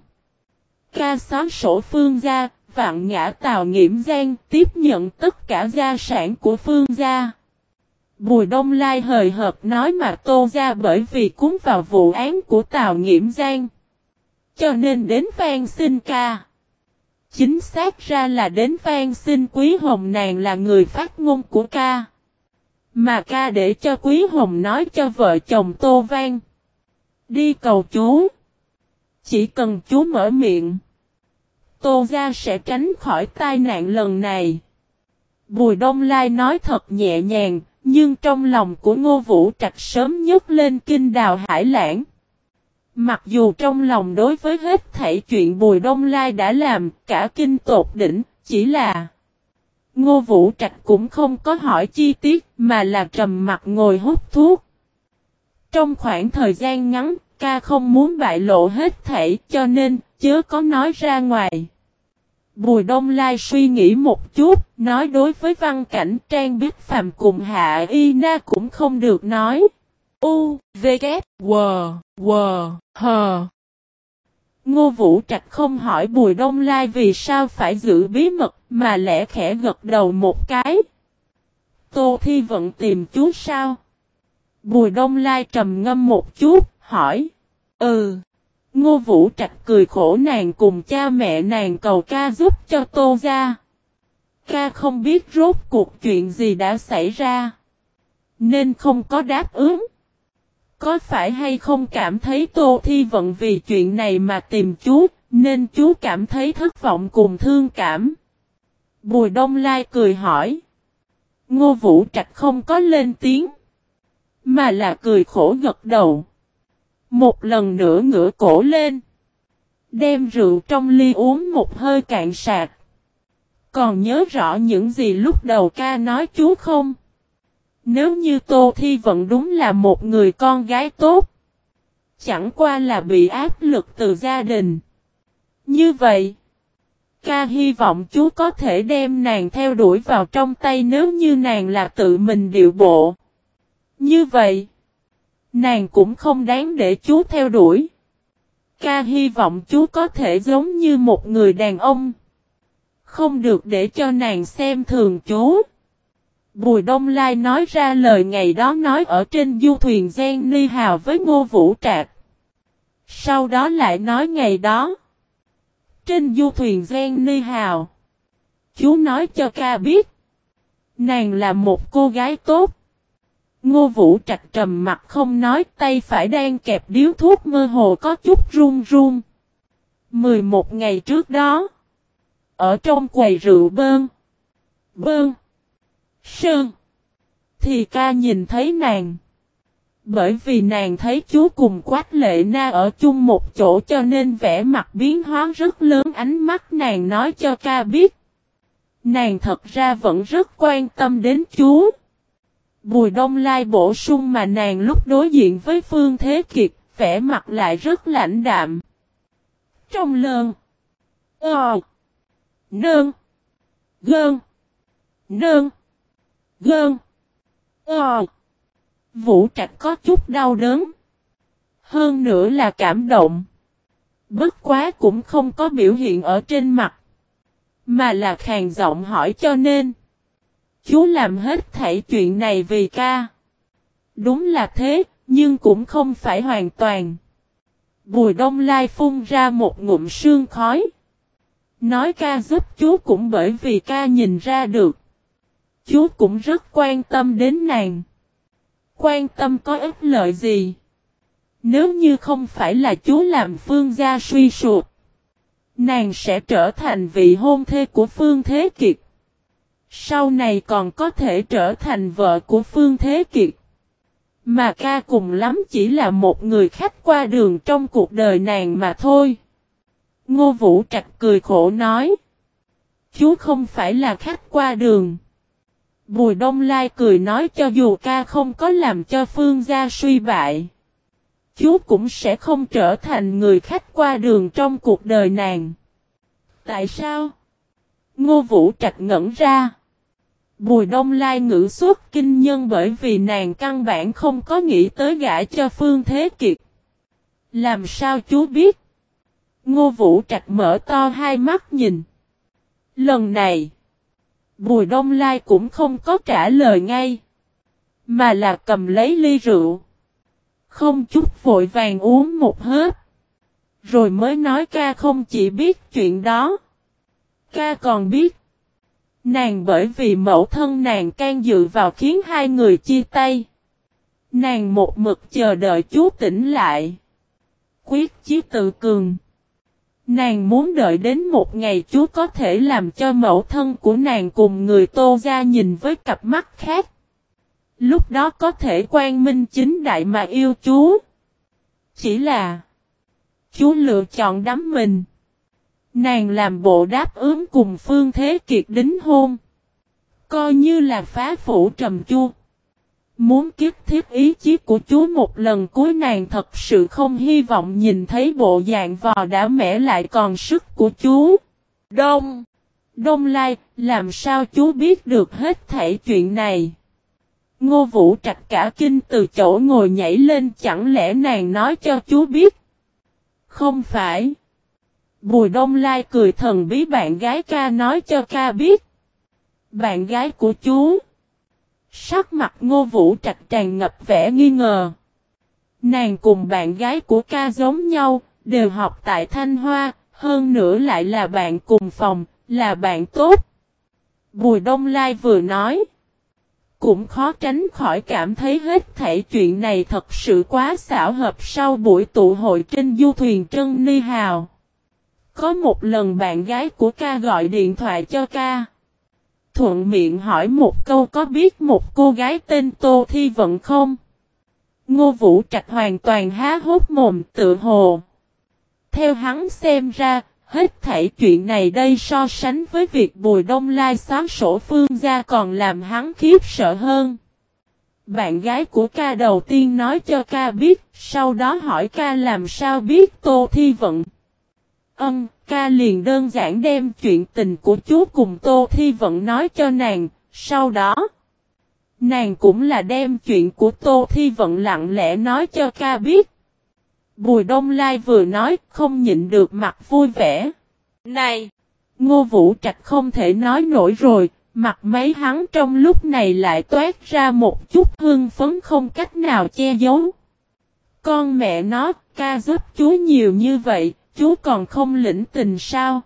S1: Ca xóa sổ Phương gia, vạn ngã Tào Nghiễm Giang tiếp nhận tất cả gia sản của Phương gia. Bùi Đông Lai hời hợt nói mà Tô gia bởi vì cúng vào vụ án của Tào Nghiễm Giang. Cho nên đến Phan xin ca. Chính xác ra là đến Phan xin Quý Hồng nàng là người phát ngôn của ca. Mà ca để cho Quý Hồng nói cho vợ chồng Tô Văn. Đi cầu chú. Chỉ cần chú mở miệng. Tô gia sẽ tránh khỏi tai nạn lần này. Bùi Đông Lai nói thật nhẹ nhàng, nhưng trong lòng của Ngô Vũ Trạch sớm nhất lên kinh đào hải lãng. Mặc dù trong lòng đối với hết thảy chuyện Bùi Đông Lai đã làm cả kinh tột đỉnh, chỉ là Ngô Vũ Trạch cũng không có hỏi chi tiết mà là trầm mặt ngồi hút thuốc. Trong khoảng thời gian ngắn, ca không muốn bại lộ hết thảy cho nên chớ có nói ra ngoài. Bùi Đông Lai suy nghĩ một chút, nói đối với văn cảnh Trang Biết Phạm cùng Hạ Y Na cũng không được nói. U, V, K, W, W, H. Ngô Vũ Trạch không hỏi Bùi Đông Lai vì sao phải giữ bí mật mà lẽ khẽ gật đầu một cái. Tô Thi vẫn tìm chú sao? Bùi Đông Lai trầm ngâm một chút, hỏi. Ừ. Ngô Vũ Trạch cười khổ nàng cùng cha mẹ nàng cầu ca giúp cho Tô ra. Ca không biết rốt cuộc chuyện gì đã xảy ra. Nên không có đáp ứng. Có phải hay không cảm thấy Tô Thi Vận vì chuyện này mà tìm chú, nên chú cảm thấy thất vọng cùng thương cảm? Bùi Đông Lai cười hỏi. Ngô Vũ Trạch không có lên tiếng, mà là cười khổ gật đầu. Một lần nữa ngửa cổ lên, đem rượu trong ly uống một hơi cạn sạc. Còn nhớ rõ những gì lúc đầu ca nói chú không? Nếu như Tô Thi vẫn đúng là một người con gái tốt. Chẳng qua là bị áp lực từ gia đình. Như vậy, ca hy vọng chú có thể đem nàng theo đuổi vào trong tay nếu như nàng là tự mình điệu bộ. Như vậy, nàng cũng không đáng để chú theo đuổi. Ca hy vọng chú có thể giống như một người đàn ông. Không được để cho nàng xem thường chú. Bùi Đông Lai nói ra lời ngày đó nói ở trên du thuyền Giang Ni Hào với Ngô Vũ Trạc. Sau đó lại nói ngày đó. Trên du thuyền Giang Ni Hào. Chú nói cho ca biết. Nàng là một cô gái tốt. Ngô Vũ Trạch trầm mặt không nói, tay phải đang kẹp điếu thuốc mơ hồ có chút run run. 11 ngày trước đó. Ở trong quầy rượu bơn. Bơn. Sơn. Thì ca nhìn thấy nàng. Bởi vì nàng thấy chú cùng quách lệ na ở chung một chỗ cho nên vẻ mặt biến hóa rất lớn, ánh mắt nàng nói cho ca biết. Nàng thật ra vẫn rất quan tâm đến chú. Bùi đông lai bổ sung mà nàng lúc đối diện với Phương Thế Kiệt, vẻ mặt lại rất lãnh đạm. Trong lơn. Ờ. Nơn. Gơn. Nơn. Gơn. Ờ. Vũ Trạch có chút đau đớn. Hơn nữa là cảm động. Bất quá cũng không có biểu hiện ở trên mặt. Mà là khàn giọng hỏi cho nên. Chú làm hết thảy chuyện này vì ca. Đúng là thế, nhưng cũng không phải hoàn toàn. Bùi đông lai phun ra một ngụm sương khói. Nói ca giúp chú cũng bởi vì ca nhìn ra được. Chú cũng rất quan tâm đến nàng. Quan tâm có ích lợi gì? Nếu như không phải là chú làm Phương gia suy sụp, nàng sẽ trở thành vị hôn thê của Phương Thế Kiệt. Sau này còn có thể trở thành vợ của Phương Thế Kiệt. Mà ca cùng lắm chỉ là một người khách qua đường trong cuộc đời nàng mà thôi. Ngô Vũ Trạch cười khổ nói. Chú không phải là khách qua đường. Bùi Đông Lai cười nói, cho dù ca không có làm cho Phương gia suy bại. Chú cũng sẽ không trở thành người khách qua đường trong cuộc đời nàng. Tại sao? Ngô Vũ Trạch ngẩn ra. Bùi Đông Lai ngữ xuất kinh nhân bởi vì nàng căn bản không có nghĩ tới gã cho Phương Thế Kiệt. Làm sao chú biết? Ngô Vũ Trạch mở to hai mắt nhìn. Lần này, Bùi Đông Lai cũng không có trả lời ngay. Mà là cầm lấy ly rượu. Không chút vội vàng uống một hớp. Rồi mới nói ca không chỉ biết chuyện đó. Ca còn biết. Nàng bởi vì mẫu thân nàng can dự vào khiến hai người chia tay. Nàng một mực chờ đợi chú tỉnh lại. Quyết chí tự cường. Nàng muốn đợi đến một ngày chú có thể làm cho mẫu thân của nàng cùng người tô ra nhìn với cặp mắt khác. Lúc đó có thể quan minh chính đại mà yêu chú. Chỉ là, chú lựa chọn đắm mình. Nàng làm bộ đáp ứng cùng Phương Thế Kiệt đính hôn. Coi như là phá phủ trầm chu. Muốn kiếp thiết ý chí của chú một lần cuối nàng thật sự không hy vọng nhìn thấy bộ dạng vò đã mẻ lại còn sức của chú. Đông! Đông Lai, làm sao chú biết được hết thể chuyện này? Ngô Vũ Trạch cả kinh từ chỗ ngồi nhảy lên chẳng lẽ nàng nói cho chú biết? Không phải. Bùi Đông Lai cười thần bí bạn gái ca nói cho ca biết. Bạn gái của chú. Sắc mặt ngô vũ trạch tràn ngập vẻ nghi ngờ. Nàng cùng bạn gái của ca giống nhau, đều học tại Thanh Hoa, hơn nữa lại là bạn cùng phòng, là bạn tốt. Bùi Đông Lai vừa nói. Cũng khó tránh khỏi cảm thấy hết thể chuyện này thật sự quá xảo hợp sau buổi tụ hội trên du thuyền Trân Ni Hào. Có một lần bạn gái của ca gọi điện thoại cho ca. Thuận miệng hỏi một câu có biết một cô gái tên Tô Thi Vận không? Ngô Vũ Trạch hoàn toàn há hốt mồm tự hồ. Theo hắn xem ra, hết thảy chuyện này đây so sánh với việc Bùi Đông Lai xóa sổ phương ra còn làm hắn khiếp sợ hơn. Bạn gái của ca đầu tiên nói cho ca biết, sau đó hỏi ca làm sao biết Tô Thi Vận. Ân, ca liền đơn giản đem chuyện tình của chú cùng Tô Thi Vận nói cho nàng, sau đó. Nàng cũng là đem chuyện của Tô Thi Vận lặng lẽ nói cho ca biết. Bùi Đông Lai vừa nói không nhịn được mặt vui vẻ.
S2: Này!
S1: Ngô Vũ Trạch không thể nói nổi rồi, mặt mấy hắn trong lúc này lại toát ra một chút hương phấn không cách nào che giấu. Con mẹ nó, ca giúp chú nhiều như vậy, chú còn không lĩnh tình sao?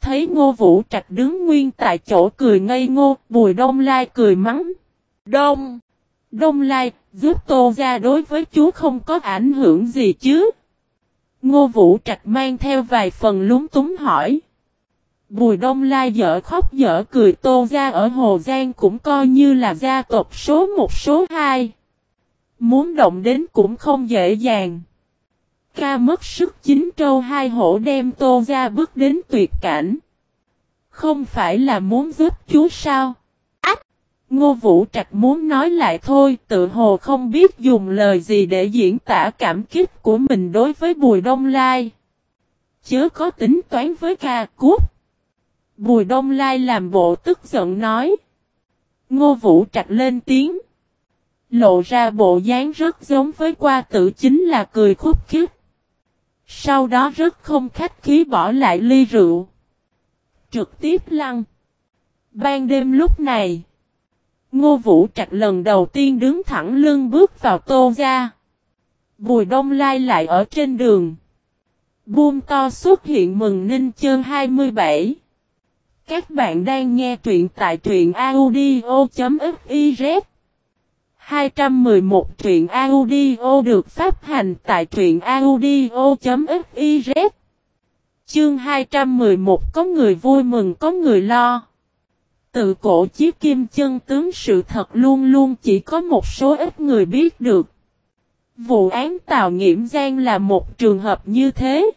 S1: Thấy ngô vũ trạch đứng nguyên tại chỗ cười ngây ngô, bùi đông lai cười mắng. Đông! Đông lai, giúp tô ra đối với chú không có ảnh hưởng gì chứ? Ngô vũ trạch mang theo vài phần lúng túng hỏi. Bùi đông lai dở khóc dở cười tô ra ở Hồ Giang cũng coi như là gia tộc số một số hai. Muốn động đến cũng không dễ dàng. Ca mất sức chính trâu hai hổ đem tô ra bước đến tuyệt cảnh. Không phải là muốn giúp chú sao? Ách! Ngô Vũ Trạch muốn nói lại thôi, tự hồ không biết dùng lời gì để diễn tả cảm kích của mình đối với Bùi Đông Lai. Chớ có tính toán với ca cút. Bùi Đông Lai làm bộ tức giận nói. Ngô Vũ Trạch lên tiếng. Lộ ra bộ dáng rất giống với qua tử chính là cười khúc khích. Sau đó rất không khách khí bỏ lại ly rượu. Trực tiếp lăn. Ban đêm lúc này. Ngô Vũ Trạch lần đầu tiên đứng thẳng lưng bước vào tô ra. Bùi đông lai lại ở trên đường. Buông to xuất hiện mừng ninh chương 27. Các bạn đang nghe truyện tại truyện audio.fif 211 truyện audio được phát hành tại truyện audio.fiz Chương 211 có người vui mừng, có người lo. Tự cổ chí kim chân tướng sự thật luôn luôn chỉ có một số ít người biết được. Vụ án Tào Nghiễm Giang là một trường hợp như thế.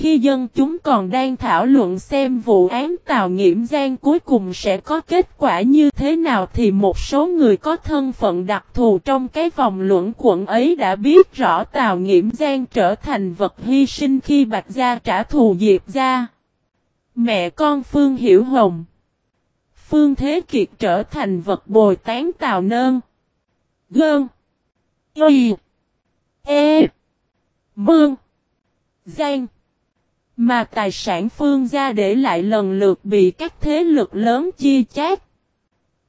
S1: Khi dân chúng còn đang thảo luận xem vụ án Tào Nghiễm Giang cuối cùng sẽ có kết quả như thế nào thì một số người có thân phận đặc thù trong cái vòng luận quận ấy đã biết rõ Tào Nghiễm Giang trở thành vật hy sinh khi Bạch Gia trả thù Diệp Gia. Mẹ con Phương Hiểu Hồng. Phương Thế Kiệt trở thành vật bồi tán Tào Nơn. Gơn. Y. E. Mương. Giang mà tài sản phương gia để lại lần lượt bị các thế lực lớn chia chác.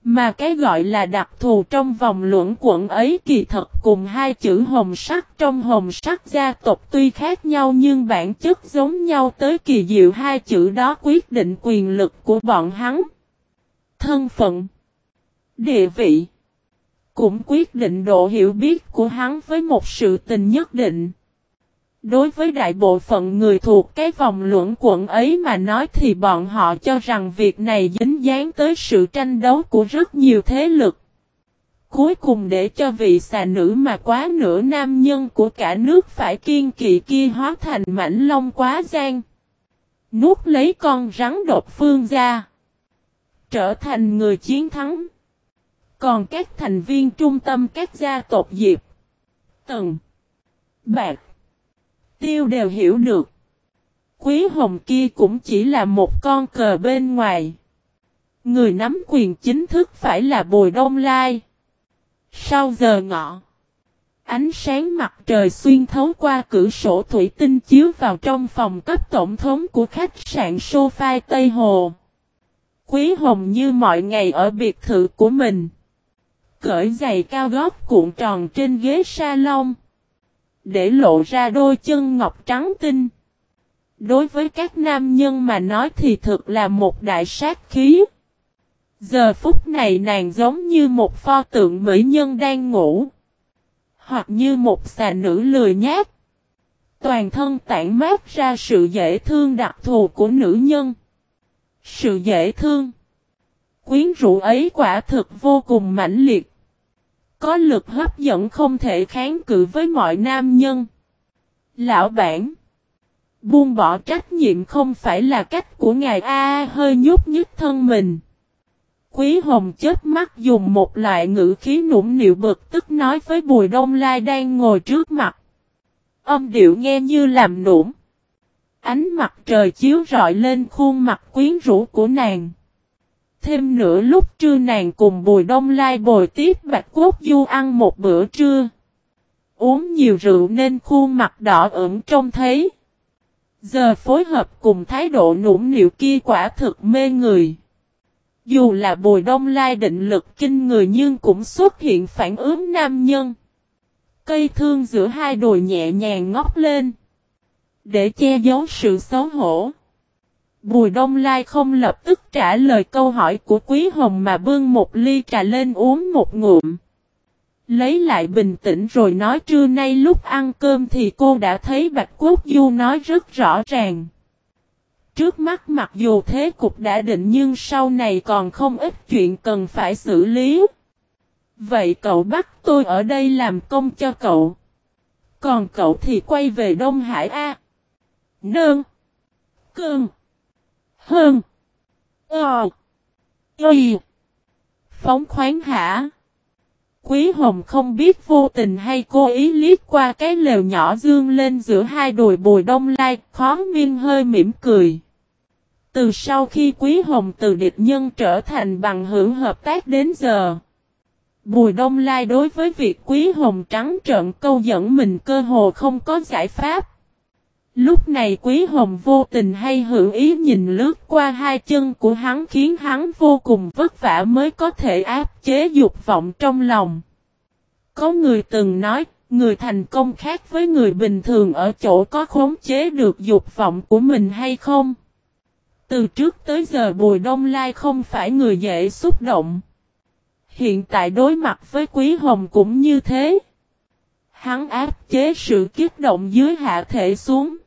S1: Mà cái gọi là đặc thù trong vòng luận quẩn ấy kỳ thật cùng hai chữ hồng sắc trong hồng sắc gia tộc tuy khác nhau nhưng bản chất giống nhau tới kỳ diệu hai chữ đó quyết định quyền lực của bọn hắn. Thân phận, Địa vị Cũng quyết định độ hiểu biết của hắn với một sự tình nhất định. Đối với đại bộ phận người thuộc cái vòng luận quận ấy mà nói thì bọn họ cho rằng việc này dính dáng tới sự tranh đấu của rất nhiều thế lực. Cuối cùng để cho vị xà nữ mà quá nửa nam nhân của cả nước phải kiên kỵ kia hóa thành mảnh long quá gian. Nuốt lấy con rắn đột phương ra. Trở thành người chiến thắng. Còn các thành viên trung tâm các gia tộc Diệp. Tần. Bạc tiêu đều hiểu được. Quý hồng kia cũng chỉ là một con cờ bên ngoài. Người nắm quyền chính thức phải là Bùi Đông Lai. Sau giờ ngọ, Ánh sáng mặt trời xuyên thấu qua cửa sổ thủy tinh chiếu vào trong phòng cấp tổng thống của khách sạn sofa Tây Hồ. Quý Hồng như mọi ngày ở biệt thự của mình. Cởi giày cao gót cuộn tròn trên ghế salon. Để lộ ra đôi chân ngọc trắng tinh. Đối với các nam nhân mà nói thì thực là một đại sát khí. Giờ phút này nàng giống như một pho tượng mỹ nhân đang ngủ. Hoặc như một xà nữ lười nhát. Toàn thân tản mát ra sự dễ thương đặc thù của nữ nhân. Sự dễ thương. Quyến rũ ấy quả thực vô cùng mãnh liệt. Có lực hấp dẫn không thể kháng cự với mọi nam nhân. Lão bản. Buông bỏ trách nhiệm không phải là cách của ngài A, hơi nhút nhứt thân mình. Quý Hồng chết mắt dùng một loại ngữ khí nũng nịu bực tức nói với Bùi Đông Lai đang ngồi trước mặt. Âm điệu nghe như làm nũng. Ánh mặt trời chiếu rọi lên khuôn mặt quyến rũ của nàng. Thêm nữa lúc trưa nàng cùng Bùi Đông Lai bồi tiếp Bạch Quốc Du ăn một bữa trưa. Uống nhiều rượu nên khuôn mặt đỏ ửng trông thấy. Giờ phối hợp cùng thái độ nũng nịu kia quả thực mê người. Dù là bùi đông lai định lực kinh người nhưng cũng xuất hiện phản ứng nam nhân. Cây thương giữa hai đồi nhẹ nhàng ngóc lên. Để che giấu sự xấu hổ. Bùi đông lai không lập tức trả lời câu hỏi của quý hồng mà bưng một ly trà lên uống một ngụm. Lấy lại bình tĩnh rồi nói, trưa nay lúc ăn cơm thì cô đã thấy Bạch Quốc Du nói rất rõ ràng. Trước mắt mặc dù thế cục đã định nhưng sau này còn không ít chuyện cần phải xử lý. Vậy cậu bắt tôi ở đây làm công cho cậu. Còn cậu thì quay về Đông Hải A. Nương. cương. Hơn. Ờ. Y. Phóng khoáng hả? Quý Hồng không biết vô tình hay cố ý liếc qua cái lều nhỏ dương lên giữa hai đồi bùi đông lai, khó miên hơi mỉm cười. Từ sau khi Quý Hồng từ địch nhân trở thành bằng hữu hợp tác đến giờ. Bùi Đông Lai đối với việc Quý Hồng trắng trợn câu dẫn mình cơ hồ không có giải pháp. Lúc này Quý Hồng vô tình hay hữu ý nhìn lướt qua hai chân của hắn khiến hắn vô cùng vất vả mới có thể áp chế dục vọng trong lòng. Có người từng nói, người thành công khác với người bình thường ở chỗ có khống chế được dục vọng của mình hay không? Từ trước tới giờ Bùi Đông Lai không phải người dễ xúc động. Hiện tại đối mặt với Quý Hồng cũng như thế. Hắn áp chế sự kích động dưới hạ thể xuống.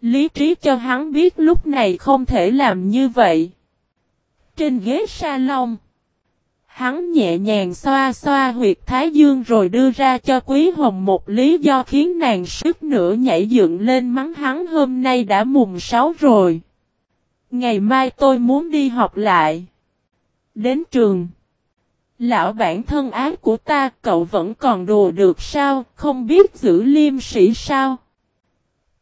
S1: Lý trí cho hắn biết lúc này không thể làm như vậy. Trên ghế salon. Hắn nhẹ nhàng xoa xoa huyệt thái dương rồi đưa ra cho Quý Hồng một lý do khiến nàng sức nữa nhảy dựng lên mắng hắn hôm nay đã mùng sáu rồi. Ngày mai tôi muốn đi học lại. Đến trường. Lão bản thân ái của ta cậu vẫn còn đùa được sao, không biết giữ liêm sĩ sao.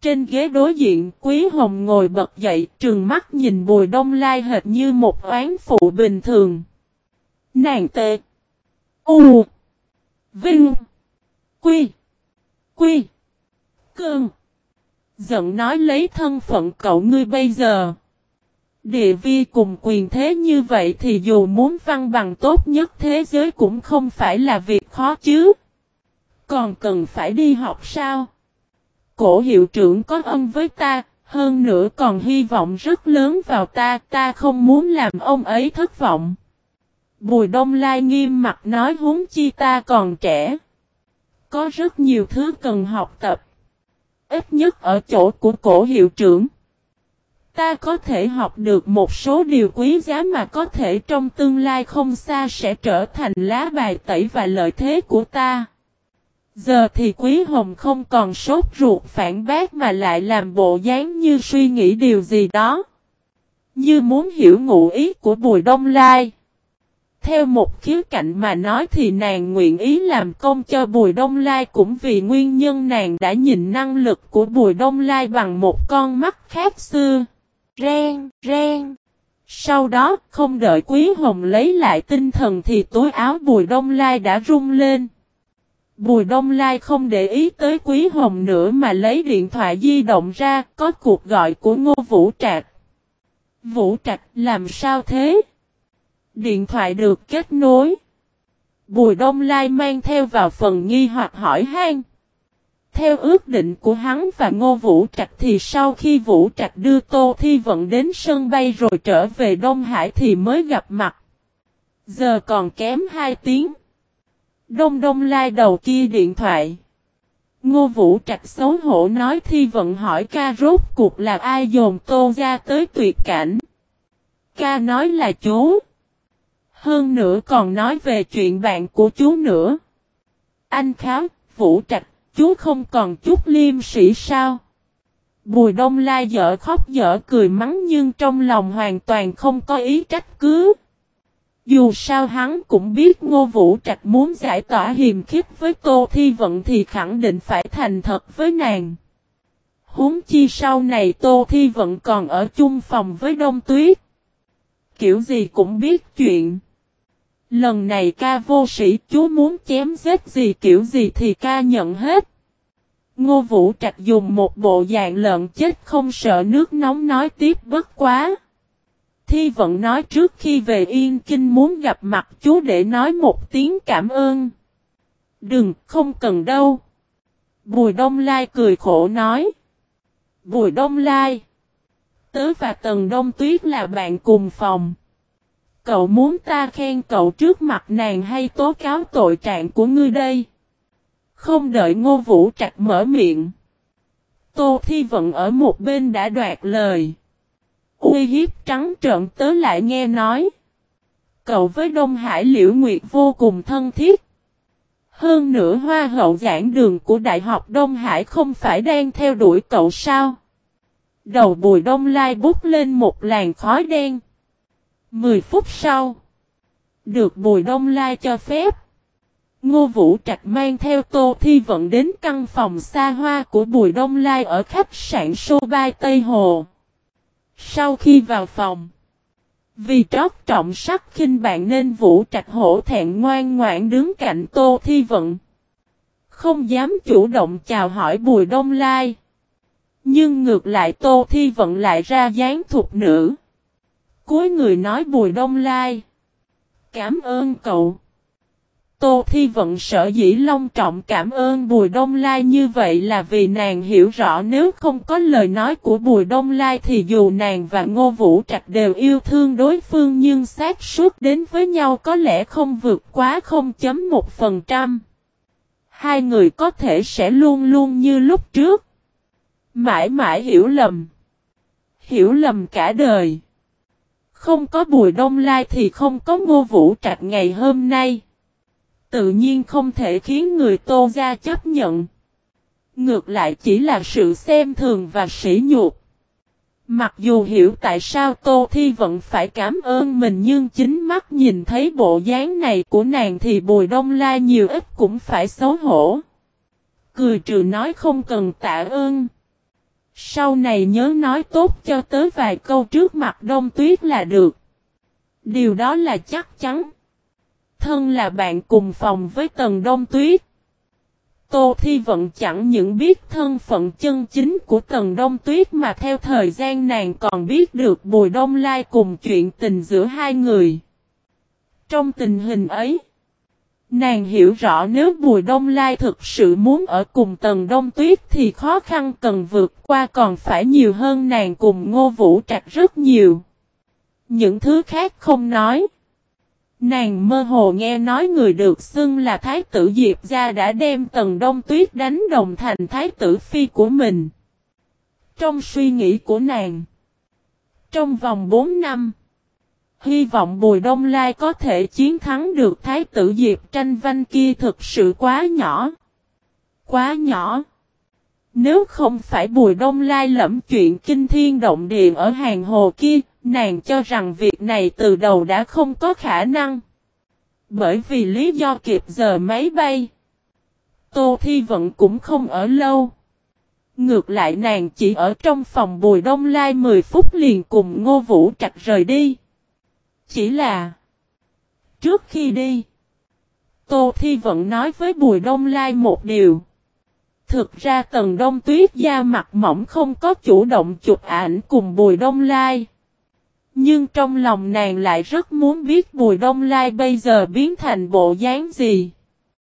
S1: Trên ghế đối diện, Quý Hồng ngồi bật dậy, trừng mắt nhìn Bùi Đông Lai hệt như một oán phụ bình thường. Nàng tệ. U. Vinh. Quy. Quy. Cơn. Giận nói lấy thân phận cậu ngươi bây giờ. Địa vi cùng quyền thế như vậy thì dù muốn văn bằng tốt nhất thế giới cũng không phải là việc khó chứ. Còn cần phải đi học sao? Cổ hiệu trưởng có ân với ta, hơn nữa còn hy vọng rất lớn vào ta, ta không muốn làm ông ấy thất vọng. Bùi Đông Lai nghiêm mặt nói huống chi ta còn trẻ. Có rất nhiều thứ cần học tập. Ít nhất ở chỗ của cổ hiệu trưởng. Ta có thể học được một số điều quý giá mà có thể trong tương lai không xa sẽ trở thành lá bài tẩy và lợi thế của ta. Giờ thì Quý Hồng không còn sốt ruột phản bác mà lại làm bộ dáng như suy nghĩ điều gì đó. Như muốn hiểu ngụ ý của Bùi Đông Lai. Theo một khía cạnh mà nói thì nàng nguyện ý làm công cho Bùi Đông Lai cũng vì nguyên nhân nàng đã nhìn năng lực của Bùi Đông Lai bằng một con mắt khác xưa. Ren, ren. Sau đó, không đợi Quý Hồng lấy lại tinh thần thì túi áo Bùi Đông Lai đã rung lên. Bùi Đông Lai không để ý tới Quý Hồng nữa mà lấy điện thoại di động ra, có cuộc gọi của Ngô Vũ Trạc. Vũ Trạch làm sao thế? Điện thoại được kết nối. Bùi Đông Lai mang theo vào phần nghi hoặc hỏi han. Theo ước định của hắn và Ngô Vũ Trạch thì sau khi Vũ Trạch đưa Tô Thi Vận đến sân bay rồi trở về Đông Hải thì mới gặp mặt. Giờ còn kém 2 tiếng. Đông Đông Lai đầu kia điện thoại. Ngô Vũ Trạch xấu hổ nói Thi Vận hỏi ca rốt cuộc là ai dồn Tô ra tới tuyệt cảnh. Ca nói là chú. Hơn nữa còn nói về chuyện bạn của chú nữa. Anh kháo, Vũ Trạch, chú không còn chút liêm sĩ sao? Bùi đông lai dở khóc dở cười mắng nhưng trong lòng hoàn toàn không có ý trách cứ. Dù sao hắn cũng biết Ngô Vũ Trạch muốn giải tỏa hiềm khiếp với Tô Thi Vận thì khẳng định phải thành thật với nàng. Huống chi sau này Tô Thi Vận còn ở chung phòng với Đông Tuyết. Kiểu gì cũng biết chuyện. Lần này ca vô sĩ chú muốn chém giết gì kiểu gì thì ca nhận hết. Ngô Vũ Trạch dùng một bộ dạng lợn chết không sợ nước nóng nói tiếp bất quá. Thi vẫn nói trước khi về Yên Kinh muốn gặp mặt chú để nói một tiếng cảm ơn. Đừng, không cần đâu. Bùi Đông Lai cười khổ nói. Bùi Đông Lai. Tớ và Tần Đông Tuyết là bạn cùng phòng. Cậu muốn ta khen cậu trước mặt nàng hay tố cáo tội trạng của ngươi đây? Không đợi Ngô Vũ Trạch mở miệng. Tô Thi Vận ở một bên đã đoạt lời. Uy hiếp trắng trợn tớ lại nghe nói. Cậu với Đông Hải Liễu Nguyệt vô cùng thân thiết. Hơn nữa hoa hậu giảng đường của Đại học Đông Hải không phải đang theo đuổi cậu sao? Đầu bùi đông lai bút lên một làn khói đen. Mười phút sau. Được bùi đông lai cho phép. Ngô Vũ Trạch mang theo Tô Thi Vận đến căn phòng xa hoa của Bùi Đông Lai ở khách sạn Sobai Tây Hồ. Sau khi vào phòng, vì trót trọng sắc khinh bạn nên Vũ Trạch hổ thẹn ngoan ngoãn đứng cạnh Tô Thi Vận. Không dám chủ động chào hỏi Bùi Đông Lai. Nhưng ngược lại Tô Thi Vận lại ra dáng thuộc nữ. Cuối người nói Bùi Đông Lai. Cảm ơn cậu. Tô Thi Vận sợ dĩ long trọng cảm ơn Bùi Đông Lai như vậy là vì nàng hiểu rõ nếu không có lời nói của Bùi Đông Lai thì dù nàng và Ngô Vũ Trạch đều yêu thương đối phương nhưng xác suốt đến với nhau có lẽ không vượt quá 0.1%. Hai người có thể sẽ luôn luôn như lúc trước. Mãi mãi hiểu lầm. Hiểu lầm cả đời. Không có Bùi Đông Lai thì không có Ngô Vũ Trạch ngày hôm nay tự nhiên không thể khiến người tô ra chấp nhận. Ngược lại chỉ là sự xem thường và sỉ nhục. Mặc dù hiểu tại sao Tô Thi vẫn phải cảm ơn mình nhưng chính mắt nhìn thấy bộ dáng này của nàng thì Bùi Đông La nhiều ít cũng phải xấu hổ. Cười trừ nói không cần tạ ơn. Sau này nhớ nói tốt cho tới vài câu trước mặt Đông Tuyết là được. Điều đó là chắc chắn thân là bạn cùng phòng với Tần Đông Tuyết. Tô Thi Vận chẳng những biết thân phận chân chính của Tần Đông Tuyết mà theo thời gian nàng còn biết được Bùi Đông Lai cùng chuyện tình giữa hai người. Trong tình hình ấy, nàng hiểu rõ nếu Bùi Đông Lai thực sự muốn ở cùng Tần Đông Tuyết thì khó khăn cần vượt qua còn phải nhiều hơn nàng cùng Ngô Vũ Trạch rất nhiều. Những thứ khác không nói. Nàng mơ hồ nghe nói người được xưng là Thái tử Diệp Gia đã đem Tần Đông Tuyết đánh đồng thành Thái tử Phi của mình. Trong suy nghĩ của nàng, trong vòng 4 năm, hy vọng Bùi Đông Lai có thể chiến thắng được Thái tử Diệp tranh văn kia thực sự quá nhỏ. Quá nhỏ. Nếu không phải Bùi Đông Lai lẫm chuyện kinh thiên động địa ở hàng hồ kia, Nàng cho rằng việc này từ đầu đã không có khả năng. Bởi vì lý do kịp giờ máy bay. Tô Thi Vận cũng không ở lâu. Ngược lại nàng chỉ ở trong phòng Bùi Đông Lai 10 phút liền cùng Ngô Vũ Trạch rời đi. Chỉ là, Trước khi đi, Tô Thi vẫn nói với Bùi Đông Lai một điều. Thực ra Tần Đông Tuyết da mặt mỏng không có chủ động chụp ảnh cùng Bùi Đông Lai. Nhưng trong lòng nàng lại rất muốn biết Bùi Đông Lai bây giờ biến thành bộ dáng gì.